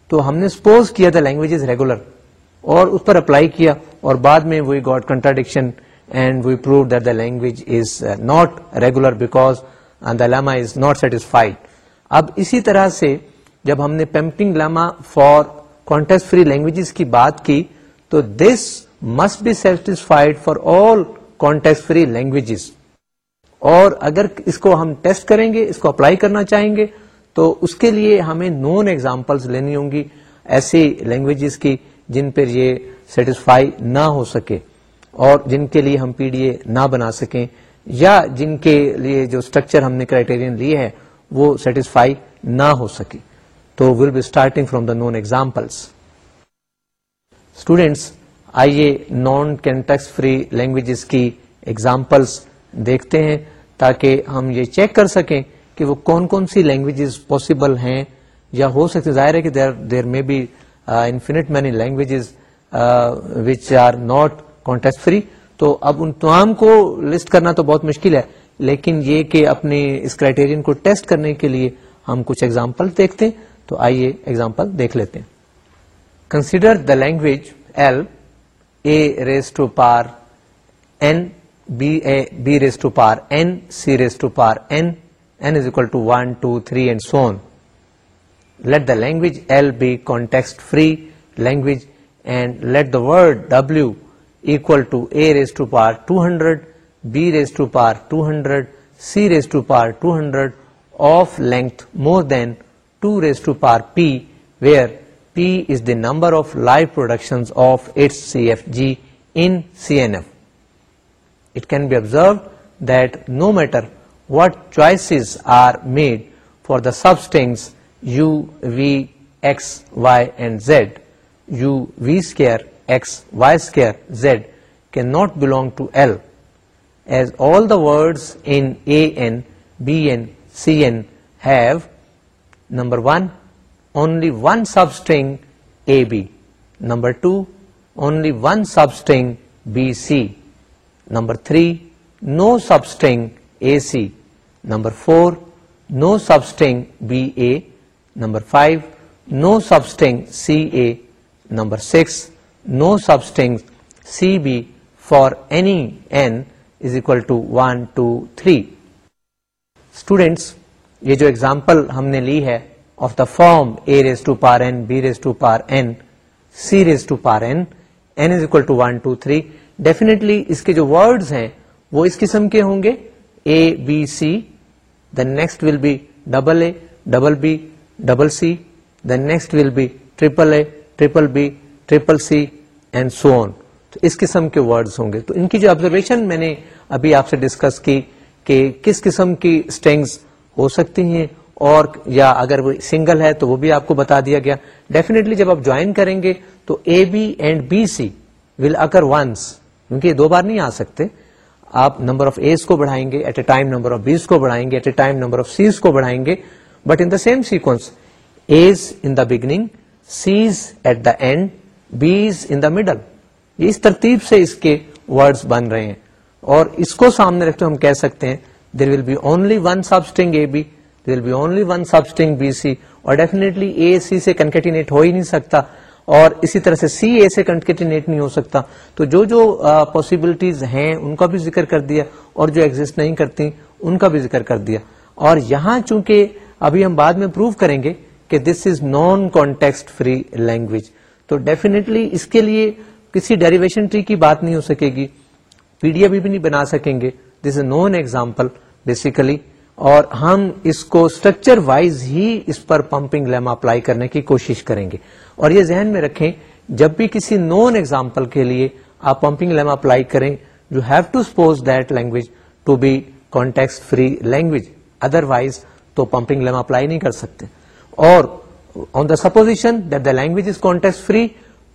تو ہم نے سپوز کیا تھا لینگویجز ریگولر اور اس پر اپلائی کیا اور بعد میں we got contradiction and we prove the language is not regular because the lemma is not satisfied اب اسی طرح سے جب ہم نے pumping lemma for context free languages کی بات کی تو this must be satisfied for all context free languages اور اگر اس کو ہم ٹیسٹ کریں گے اس کو اپلائی کرنا چاہیں گے تو اس کے لیے ہمیں نون ایگزامپلس لینی ہوں گی ایسی لینگویجز کی جن پر یہ سیٹسفائی نہ ہو سکے اور جن کے لیے ہم پی ڈی اے نہ بنا سکیں یا جن کے لیے جو اسٹرکچر ہم نے کرائٹیرین لیے ہے وہ سیٹسفائی نہ ہو سکے تو will be starting from the known examples students آئیے نان کینٹیکس فری لینگویجز کی ایگزامپلس دیکھتے ہیں تاکہ ہم یہ چیک کر سکیں کہ وہ کون کون سی لینگویجز پاسبل ہیں یا ہو سکتے ظاہر ہے کہ دیر میں بھی infinite many languages which are not context free تو اب ان تمام کو لسٹ کرنا تو بہت مشکل ہے لیکن یہ کہ اپنے اس کرائٹیرین کو ٹیسٹ کرنے کے لیے ہم کچھ ایگزامپل دیکھتے ہیں تو آئیے ایگزامپل دیکھ لیتے ہیں consider the language L a race to power N be race to power N C race to power N N is equal to one two three and so on Let the language L be context-free language, and let the word W equal to a raised to power 200, b raised to power 200, c raised to power 200 of length more than 2 raised to power p, where p is the number of live productions of its CFG in CNF. It can be observed that no matter what choices are made for the substrings u, v, x, y and z, u, v square, x, y square, z cannot belong to L, as all the words in an, bn, cn have number 1 only one substring ab, number 2 only one substring bc, number 3 no substring ac, number 4 no substring ba, number five no substring C a number six no substring C B for any N is equal to one two three students یہ جو example ہم نے لی ہے of the form a raise to power N be raise to power N C raise to power N N is equal to one two three definitely اس کے جو word ہیں وہ اس قسم کے ہوں گے اے B C the next will be double a double be double C then next will be triple a triple be triple C and so تو اس قسم کے ورڈز ہوں گے تو ان کی جو آبزرویشن میں نے ابھی آپ سے ڈسکس کی کہ کس قسم کی اسٹینگس ہو سکتی ہیں اور یا اگر وہ سنگل ہے تو وہ بھی آپ کو بتا دیا گیا ڈیفینیٹلی جب آپ جوائن کریں گے تو اے be and B C will occur once کیونکہ یہ دو بار نہیں آ سکتے آپ نمبر آف اے کو بڑھائیں گے at a time number of بیس کو بڑھائیں گے at a time number of Cs کو بڑھائیں گے but in the same sequence is in the beginning Cs at the end Bs in the middle یہ اس ترتیب سے اس کے ورڈز بن رہے ہیں اور اس کو سامنے رکھتے ہم کہہ سکتے ہیں there will be only one substring a be there will be only one substring B C اور ڈیفینیٹلی اے سی سے کنکیٹینیٹ ہو ہی نہیں سکتا اور اسی طرح سے سی اے سے کنکیٹینیٹ نہیں ہو سکتا تو جو جو پاسبلٹیز ہیں ان کا بھی ذکر کر دیا اور جو ایگزٹ نہیں کرتی ان کا بھی ذکر کر دیا اور یہاں چونکہ ابھی ہم بعد میں پروف کریں گے کہ this is non context free language تو ڈیفینے اس کے لیے کسی ڈیریویشن ٹری کی بات نہیں ہو سکے گی پی ڈی ایف بھی نہیں بنا سکیں گے this is known example basically اور ہم اس کو اسٹرکچر وائز ہی اس پر پمپنگ لیم اپلائی کرنے کی کوشش کریں گے اور یہ ذہن میں رکھیں جب بھی کسی نون ایگزامپل کے لیے آپ پمپنگ لیم اپلائی کریں you have to suppose that language to be context free language otherwise تو پمپنگ لیم اپلائی نہیں کر سکتے اور on the supposition the language is context free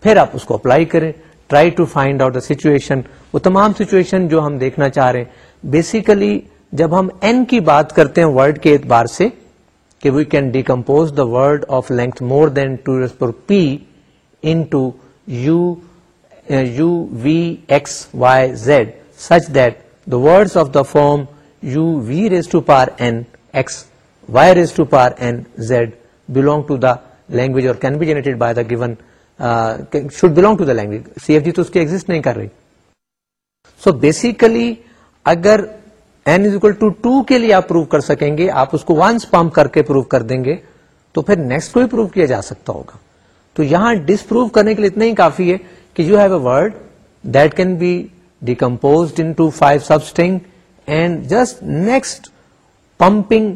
پھر آپ اس کو اپلائی کریں try to find out the situation وہ تمام سچویشن جو ہم دیکھنا چاہ رہے ہیں بیسیکلی جب ہم این کی بات کرتے ہیں ورڈ کے اعتبار سے کہ we can decompose the word of length more than two P into you you we x Y Z such that the word of the form you we raise to power N x language اور can be generate by the given should belong to the language C F G تو اس کی exist نہیں کر رہی so basically اگر N to two کے لیے آپ پروو کر سکیں گے آپ اس کو ونس پمپ کر کے پروو کر دیں گے تو پھر نیکسٹ کو ہی پروو کیا جا سکتا ہوگا تو یہاں ڈسپرو کرنے کے لیے اتنا ہی کافی ہے کہ you have a word that can be decompose into substring and just next pumping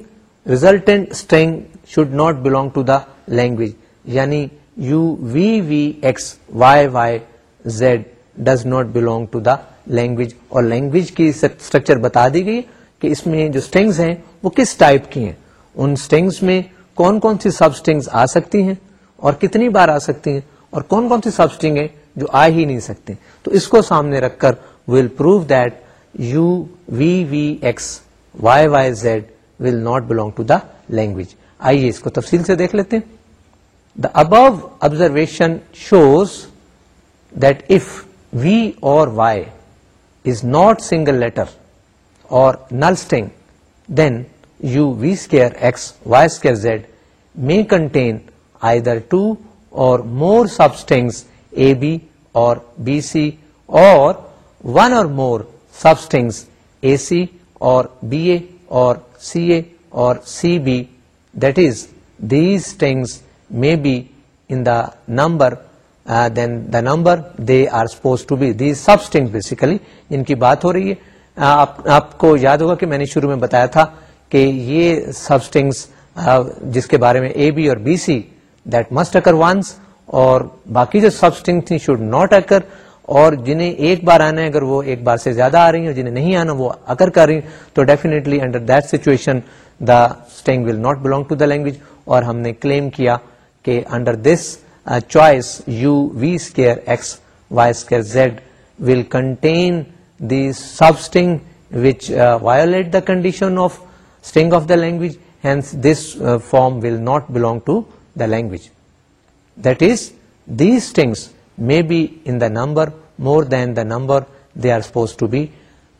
resultant string should not belong to the language یعنی U we we x Y Y Z does not belong to the language اور language کی structure بتا دی گئی کہ اس میں جو stings ہیں وہ کس ٹائپ کی ہیں ان اسٹرنگس میں کون کون سی سب اسٹنگز آ سکتی ہیں اور کتنی بار آ سکتی ہیں اور کون کون سی سب اسٹرنگ ہیں جو آ ہی نہیں سکتے تو اس کو سامنے رکھ کر will prove that you we we x Y Y Z will not belong to the language آئیے اس کو تفصیل سے دیکھ لیتے ہیں the above observation shows that if V اور Y is not single letter or null string then you we square x Y square Z may contain either two or more سبسٹنگس a B اور B سی اور one اور more سبسٹنگس اے سی اور be اے اور C A اور C B that is these things may be in the number then the number they are suppose to be these substring basically جن کی بات ہو رہی ہے آپ کو یاد ہوگا کہ میں نے شروع میں بتایا تھا کہ یہ سب اسٹنگس جس کے بارے میں اے بی اور B C that must occur once اور باقی جو substring should not occur اور جنہیں ایک بار آنا ہے اگر وہ ایک بار سے زیادہ آ رہی ہیں اور جنہیں نہیں آنا وہ اگر کر رہی ہیں تو definitely under that situation the string will not belong to the language اور ہم نے کلیم کیا کہ under this choice U we square x Y square Z will contain the sub which violate the condition of string of the language hence this form will not belong to the language that is things may be in the number more than the number they are supposed to be.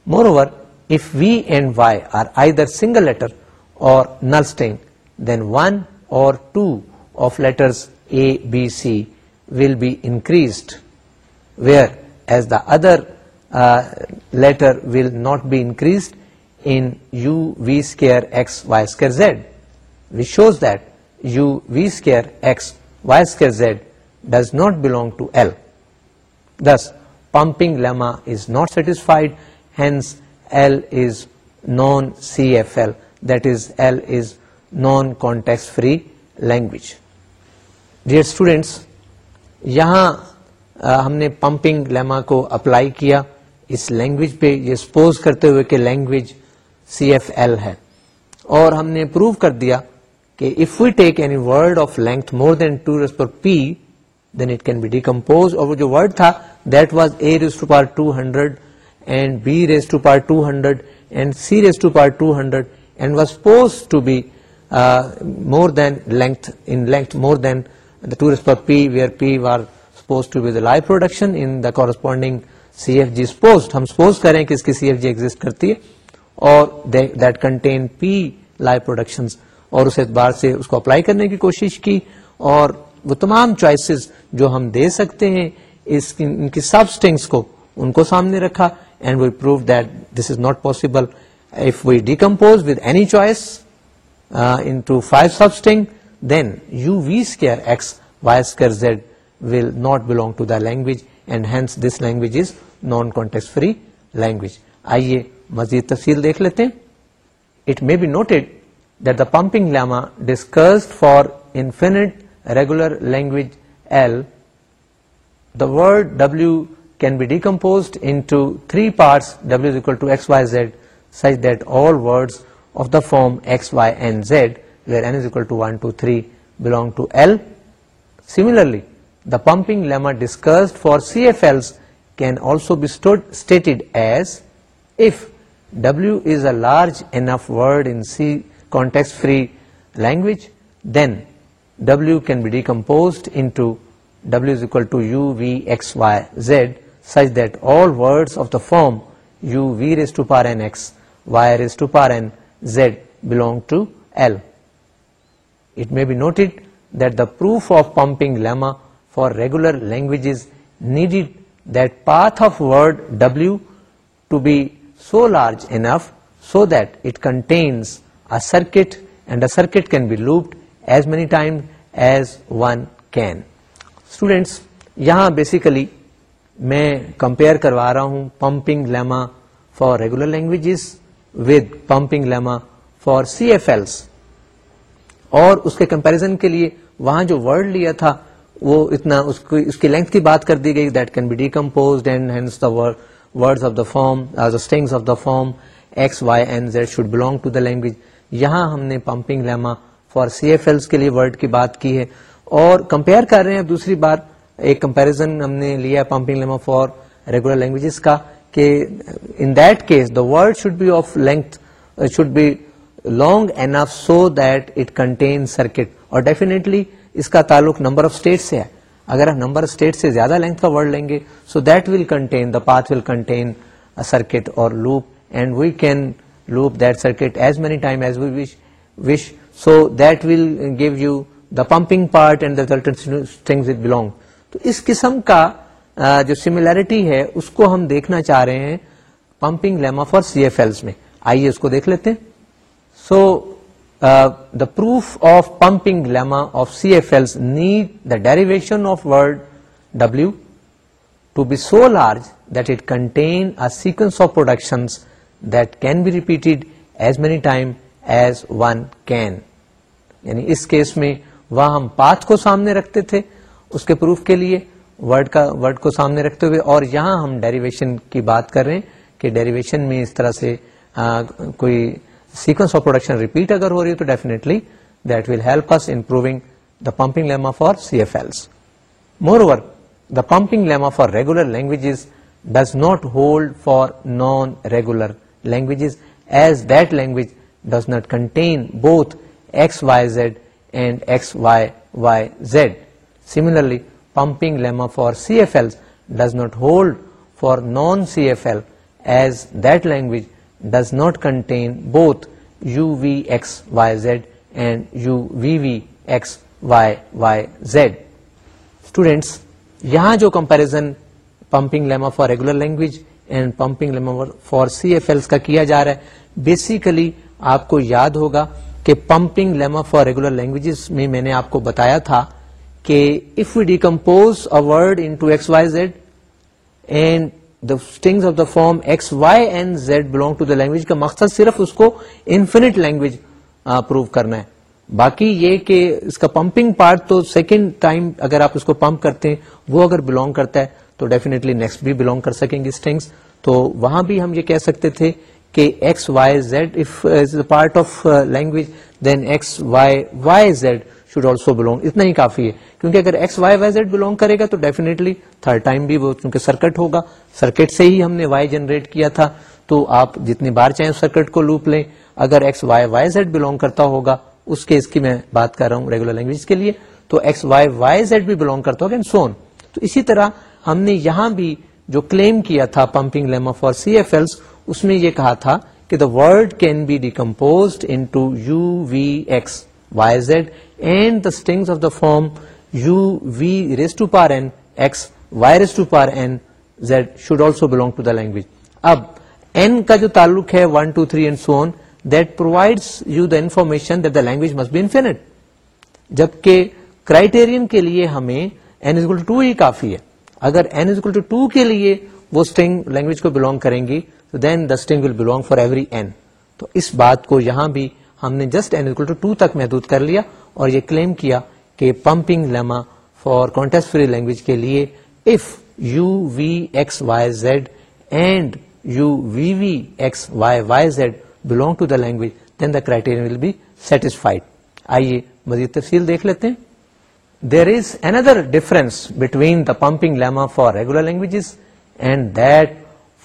Moreover, if V and Y are either single letter or null string, then one or two of letters A, B, C will be increased, whereas the other uh, letter will not be increased in U, V square, X, Y square, Z, which shows that U, V square, X, Y square, Z does not belong to L this pumping lemma is not satisfied hence L is non C F L that is L is non context free language students یہاں ہم نے pumping Lima کو apply کیا اس language پہ یہ suppose کرتے ہوئے کہ لینگویج سی ایف ایل ہے اور ہم نے پروو کر دیا کہ if we take any word of length more than two per P then it can length اور two hundred and B raise to power two hundred and C raise to power two hundred in C F G supposed ہم suppose کریں کہ اس کی C F G exist کرتی ہے اور that contain P life production اور اس اعتبار سے اس کو اپلائی کرنے کی کوشش کی اور وہ تمام چوائسز جو ہم دے سکتے ہیں اس کی ان کی سب کو ان کو سامنے رکھا and we prove that this is not possible if we decompose with any choice into substring then you we square x Y square Z will not belong to the language and hence this language is non context free language آئیے مزید تفصیل دیکھ لیتے ہیں it may be noted that the pumping lemma discussed for infinite regular language L, the word W can be decomposed into three parts, W is equal to X, Y, Z, such that all words of the form X, Y, and Z, where N is equal to 1, 2, 3, belong to L. Similarly, the pumping lemma discussed for CFLs can also be stated as, if W is a large enough word in C context-free language, then W can be decomposed into W is equal to U, V, X, Y, Z, such that all words of the form U, V raised to power n X, Y raised to power n Z belong to L. It may be noted that the proof of pumping lemma for regular languages needed that path of word W to be so large enough so that it contains a circuit, and a circuit can be looped as many time as one can students یہاں basically میں compare کروا رہا ہوں pumping lemma for regular languages with pumping lemma for C F Ls اور اس کے comparison کے لیے وہاں جو ورڈ لیا تھا وہ اتنا اس کی لینتھ کی بات کر دی گئی that can be decompose and of the form of the strings of the form X Y and Z should belong to the language یہاں ہم نے pumping lemma for C F L کے لیے ورڈ کی بات کی ہے اور کمپیئر کر رہے ہیں دوسری بار ایک کمپیرزن ہم نے لیا pumping lemma for regular languages کا کہ in that case the word should be of length should be long enough so that it contain circuit اور ڈیفینیٹلی اس کا تعلق نمبر آف اسٹیٹ سے ہے اگر ہم نمبر آف اسٹیٹ سے زیادہ لینتھ کا ورڈ لیں گے so that will contain the path will contain circuit اور loop and we can loop that circuit as many time as we wish wish so that will give you the pumping part and things it belong تو اس قسم کا جو similarity ہے اس کو ہم دیکھنا چاہ رہے ہیں pumping lemma for C F Ls میں آئیے اس کو دیکھ لیتے ہیں so the proof of pumping lemma of C F Ls need the derivation of word W to be so large that it contain sequence of production that can be repeated as many time as one can یعنی اس case میں وہ ہم path کو سامنے رکھتے تھے اس کے پروف کے لیے ورڈ ورڈ کا کو سامنے رکھتے ہوئے اور یہاں ہم ڈیریویشن کی بات کر رہے ہیں کہ ڈیریویشن میں اس طرح سے آ, کوئی سیکوینس آف پروڈکشن ریپیٹ اگر ہو رہی ہے تو definitely that will help us in proving the pumping lemma for C F L moreover the pumping lemma for regular languages does not hold for non regular languages as that language does not contain both X Y Z and X Y Y Z similarly pumping lemma for C F L does not hold for non C F L as language does not contain both you V S Y Z and U we we x Y Y Z students یہاں جو comparison pumping lemma for regular language and pumping lemma for C F L کا کیا جا رہا ہے basically آپ کو یاد ہوگا کہ pumping lemma for regular language میں میں نے آپ کو بتایا تھا کہ if we decompose word into to X X Y Y Z Z and and the the the of form belong language کا مقصد صرف اس کو انفینٹ لینگویج پروو کرنا ہے باقی یہ کہ اس کا پمپنگ پارٹ تو سیکنڈ ٹائم اگر آپ اس کو پمپ کرتے ہیں وہ اگر بلونگ کرتا ہے تو ڈیفینے بلونگ کر سکیں گے اسٹنگس تو وہاں بھی ہم یہ کہہ سکتے تھے کہ X Y Z if is a part of language then X Y Y Z should also belong اتنا ہی کافی ہے کیونکہ اگر X Y Y Z belong کرے گا تو ڈیفینیٹلی تھرڈ ٹائم بھی وہ چونکہ سرکٹ سرکٹ ہوگا سے ہی ہم نے وائی جنریٹ کیا تھا تو آپ جتنی بار چاہیں سرکٹ کو لوپ لیں اگر X Y Y Z belong کرتا ہوگا اس کے میں بات کر رہا ہوں ریگولر لینگویج کے لیے تو ایکس وائی وائی زیڈ بھی بلونگ کرتا ہوگا سون تو اسی طرح ہم نے یہاں بھی جو کلیم کیا تھا pumping lemma for C F Ls اس میں یہ کہا تھا کہ the word can be decomposed into you we x Y Z and the string of the form you we raise to power N x Y raise to power N Z should also belong to the language اب N کا جو تعلق ہے one two three and so on that provides you the information that the language must be infinite جبکہ criterion کے لیے ہمیں N is equal to ہی کافی ہے اگر این ازگل ٹو ٹو کے لیے وہ اسٹنگ لینگویج کو بلونگ کریں گی then the string will belong for every N تو اس بات کو یہاں بھی ہم نے جسٹ اکول ٹو تک محدود کر لیا اور یہ کلیم کیا کہ pumping lemma for context free language کے لیے if U you we V we X X Y Y Y Z Z and belong to the language then the will be satisfied آئیے مزید تفصیل دیکھ لیتے ہیں there is another difference between the pumping lemma for regular languages and that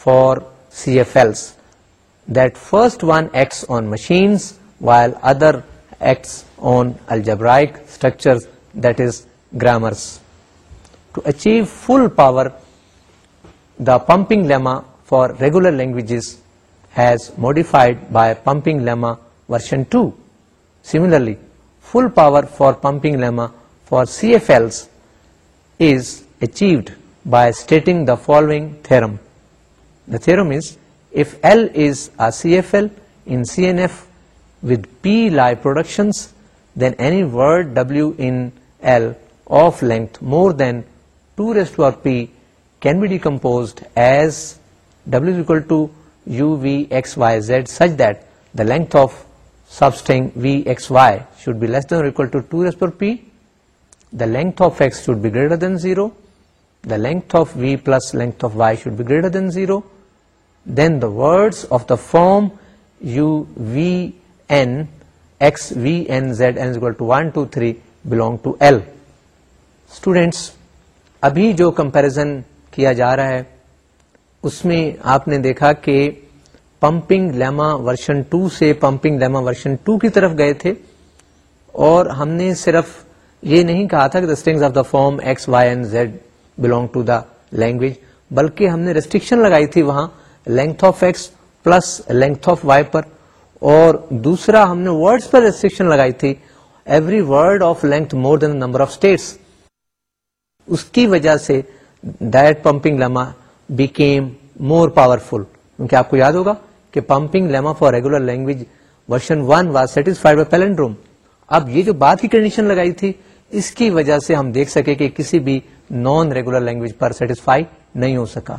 for CFLs. That first one acts on machines while other acts on algebraic structures, that is grammars. To achieve full power, the pumping lemma for regular languages has modified by pumping lemma version 2. Similarly, full power for pumping lemma for CFLs is achieved by stating the following theorem. The through means if L is a C F L C F P lie production then add W more than raised for P compose as W to you V S Y Z such the length of substring V S Y should base than two to raised for P the length of X should be greater than zero length of V plus length of Y should be greater than zero then the word of the form you we N X V and to one two three belong to L students ابھی جو comparison کیا جا رہا ہے اس میں آپ نے دیکھا کہ پمپنگ لیما ورژن 2 سے پمپنگ لیما ورژن 2 کی طرف گئے تھے اور ہم نے صرف یہ نہیں کہا تھا کہ the string of the form X Y and Z belong to the language بلکہ ہم نے ریسٹرکشن لگائی تھی وہاں length of X plus length of Y پر اور دوسرا ہم نے ورڈ پر ریسٹرکشن لگائی تھی every word of length more than number of states اس کی وجہ سے pumping lemma became more powerful کیونکہ آپ کو یاد ہوگا کہ pumping lemma for regular language version one was satisfied by room اب یہ جو بات کی کنڈیشن لگائی تھی اس کی وجہ سے ہم دیکھ سکے کہ کسی بھی نان ریگولر لینگویج پر سیٹسفائی نہیں ہو سکا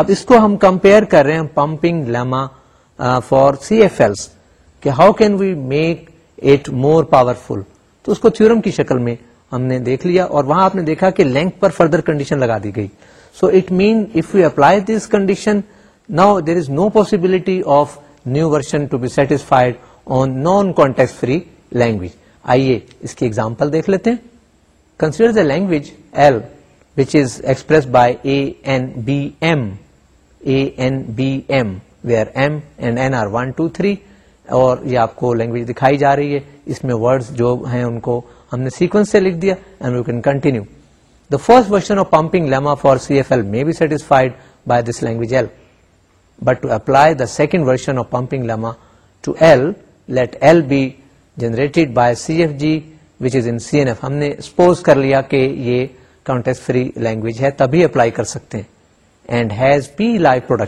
اب اس کو ہم کمپیئر کر رہے ہیں pumping lemma for C F L کہ how can we make it more powerful تو اس کو تھورم کی شکل میں ہم نے دیکھ لیا اور وہاں آپ نے دیکھا کہ لینک پر فردر کنڈیشن لگا دی گئی so it main if you apply this condition now there is no possibility of new version to be satisfied on non context free language آئیے اس کی ایگزامپل دیکھ لیتے ہیں consider the language L which is express by A B M اور یہ آپ کو لینگویج دکھائی جا رہی ہے اس میں ورڈ جو ہیں ان کو ہم نے سیکوینس سے لکھ دیا and you can continue the first version of pumping lemma for C F L may be satisfied by this language L but to apply the second version of pumping lemma to L let L be generated by C F G which is in C F ہم نے suppose کر لیا کہ یہ context free language ہے تبھی apply کر سکتے ہیں پیز پر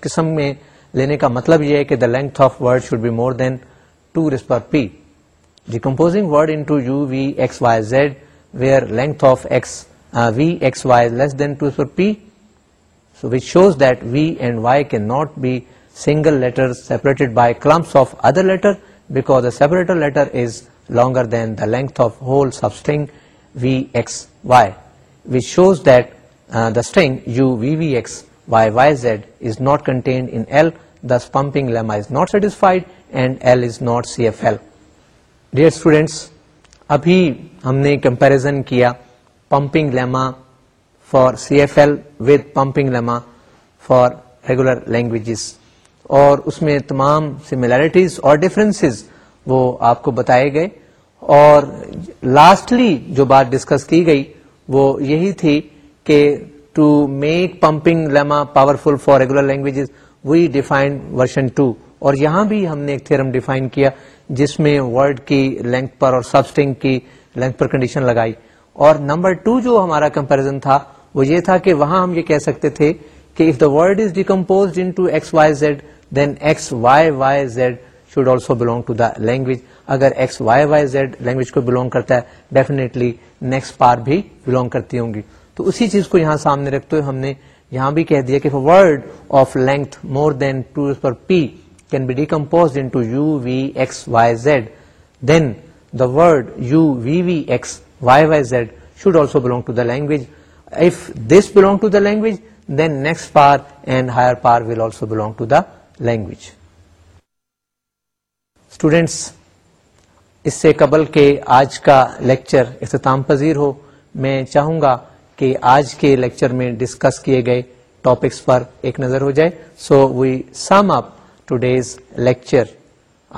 قسم میں لینے کا مطلب یہ کہ the length of word should be more than two raise power P composing Z where length of V X Y is power P so which shows that V and Y can not be single letter separated by columns of other letter because separator letter is longer than the length of whole V x Y shows that the string U we we x Y Y Z is not contained in L this pumping lemma is not satisfied and L is not C F L dear students ابھی ہم نے comparison کیا pumping lemma for C F L with pumping lemma for regular languages اور اس میں تمام similarities اور differences وہ آپ کو بتائے گئے اور لاسٹلی جو بات ڈسکس کی گئی وہ یہی تھی کہ to make pumping lemma powerful for regular languages we defined version two اور یہاں بھی ہم نے ایک تھرم ڈیفائن کیا جس میں ورڈ کی لینتھ پر اور سبسٹنگ کی لینتھ پر کنڈیشن لگائی اور نمبر ٹو جو ہمارا کمپیرزن تھا وہ یہ تھا کہ وہاں ہم یہ کہہ سکتے تھے کہ if the word is decompose into X Y Z then X Y Y Z should also belong to the language اگر X Y Y Z language کو بلونگ کرتا ہے ڈیفینیٹلی نیکسٹ پار بھی بلونگ کرتی ہوں گی تو اسی چیز کو یہاں سامنے رکھتے ہوئے ہم نے یہاں بھی کہہ دیا کہ word of length more than two per P can be decompose into you we x Y Z then the word U we we x Y Y Z should also belong to the language this belong to the language then next power and higher power will also belong to the language students اس سے قبل کے آج کا lecture اختتام پذیر ہو میں چاہوں گا کہ آج کے لیکچر میں ڈسکس کیے گئے ٹاپکس پر ایک نظر ہو جائے so we sum up today's lecture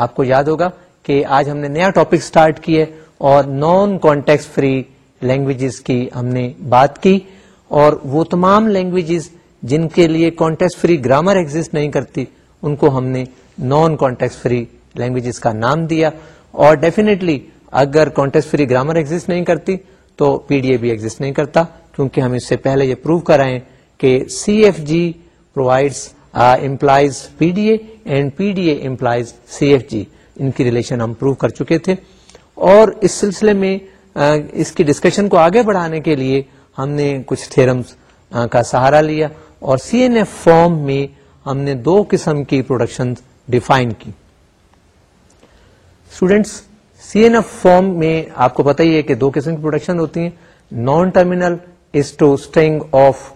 آپ کو یاد ہوگا کہ آج ہم نے نیا ٹاپک اسٹارٹ کیے اور نان کانٹیکس فری لینگویجز کی ہم نے بات کی اور وہ تمام لینگویجز جن کے لیے کانٹیکس فری گرامر ایگزٹ نہیں کرتی ان کو ہم نے نان کانٹیکس فری لینگویجز کا نام دیا اور ڈیفینیٹلی اگر کانٹیکس فری گرامر ایگزٹ نہیں کرتی تو پی ڈی اے بھی ایگزٹ نہیں کرتا کیونکہ ہم اس سے پہلے یہ پروو کرائیں کہ C F G provides implies P D A and P D A implies C F G ان کی ریلیشن ہم پروو کر چکے تھے اور اس سلسلے میں اس کی ڈسکشن کو آگے بڑھانے کے لیے ہم نے کچھ تھرمس کا سہارا لیا اور سی این ایف فارم میں ہم نے دو قسم کی پروڈکشن ڈیفائن کی students C N F form میں آپ کو پتا ہی ہے کہ دو قسم کی پروڈکشن ہوتی ہیں non terminal is to string of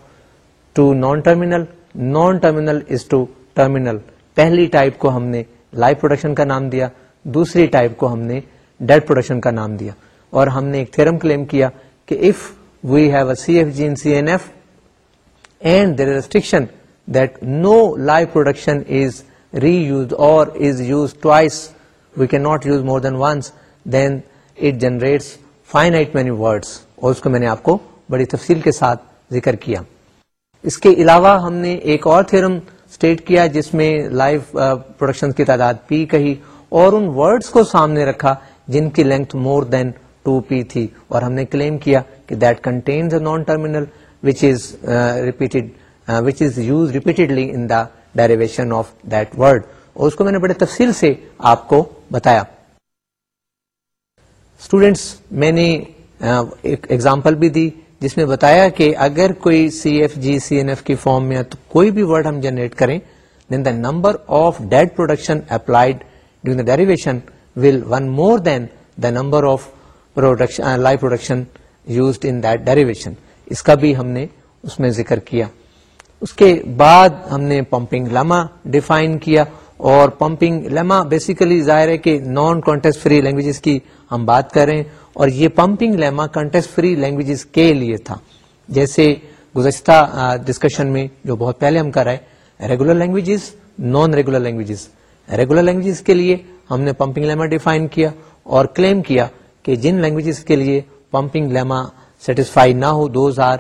two naan terminal non terminal is to terminal پہلی ٹائپ کو ہم نے لائف پروڈکشن کا نام دیا دوسری ٹائپ کو ہم نے ڈیڈ پروڈکشن کا نام دیا اور ہم نے ایک تھرم کلیم کیا کہ if we have a C F G in C N F and there restriction that no life production is reuse اور is use twice we can not use more than once then it generates finite many اور اس کو میں نے آپ کو بڑی تفصیل کے ساتھ ذکر کیا اس کے علاوہ ہم نے ایک اور تھرم اسٹیٹ کیا جس میں لائف پروڈکشن uh, کی تعداد پی کہی اور ان ورڈز کو سامنے رکھا جن کی length more than two P تھی اور ہم نے کلیم کیا کہ that contains a non terminal which is repeated which is use repeatedly in the derivation of that word اور اس کو میں نے بڑے تفصیل سے آپ کو بتایا اسٹوڈینٹس میں نے uh, ایک ایگزامپل بھی دی جس میں بتایا کہ اگر کوئی C F G C N F کی فارم میں تو کوئی بھی ورڈ ہم جنریٹ کریں then the number of date production applied during the derivation will one more than the number of life production used in derivation اس کا بھی ہم نے اس میں ذکر کیا اس کے بعد ہم نے پمپنگ لیما ڈیفائن کیا اور پمپنگ لیما بیسیکلی ظاہر ہے کہ نان کانٹیکس فری لینگویجز کی ہم بات کر رہے ہیں اور یہ pumping lemma context free languages کے لیے تھا جیسے گزشتہ ڈسکشن میں جو بہت پہلے ہم کر رہے ہیں regular languages non regular languages regular languages کے لیے ہم نے پمپنگ لیما ڈیفائن کیا اور کلیم کیا کہ جن لینگویجز کے لیے پمپنگ لیما سیٹسفائی نہ ہو those are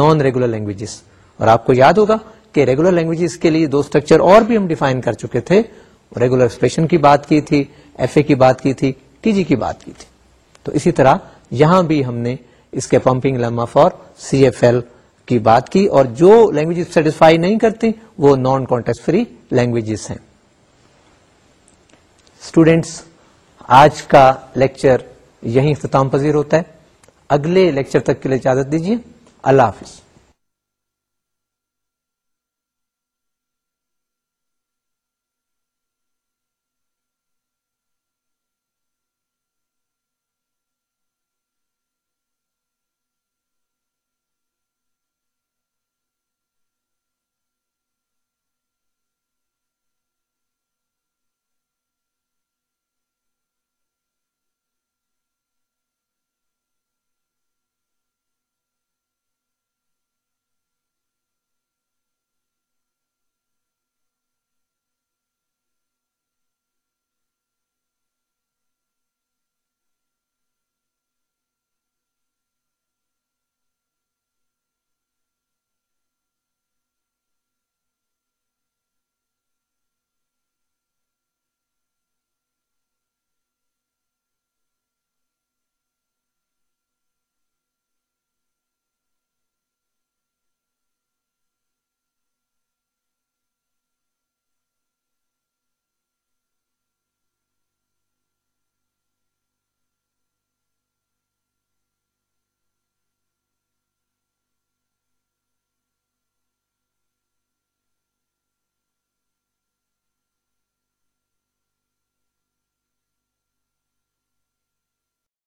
non regular languages اور آپ کو یاد ہوگا کہ ریگولر لینگویجز کے لیے دو اسٹرکچر اور بھی ہم ڈیفائن کر چکے تھے ریگولر ایکسپریشن کی بات کی تھی ایف اے کی بات کی تھی ٹی جی کی بات کی تھی تو اسی طرح یہاں بھی ہم نے اس کے pumping lemma for C F L کی بات کی اور جو لینگویجز سیٹسفائی نہیں کرتی وہ نان کانٹیکس فری لینگویجز ہیں اسٹوڈینٹس آج کا لیکچر یہیں اختتام پذیر ہوتا ہے اگلے لیکچر تک کے لیے اجازت دیجیے اللہ حافظ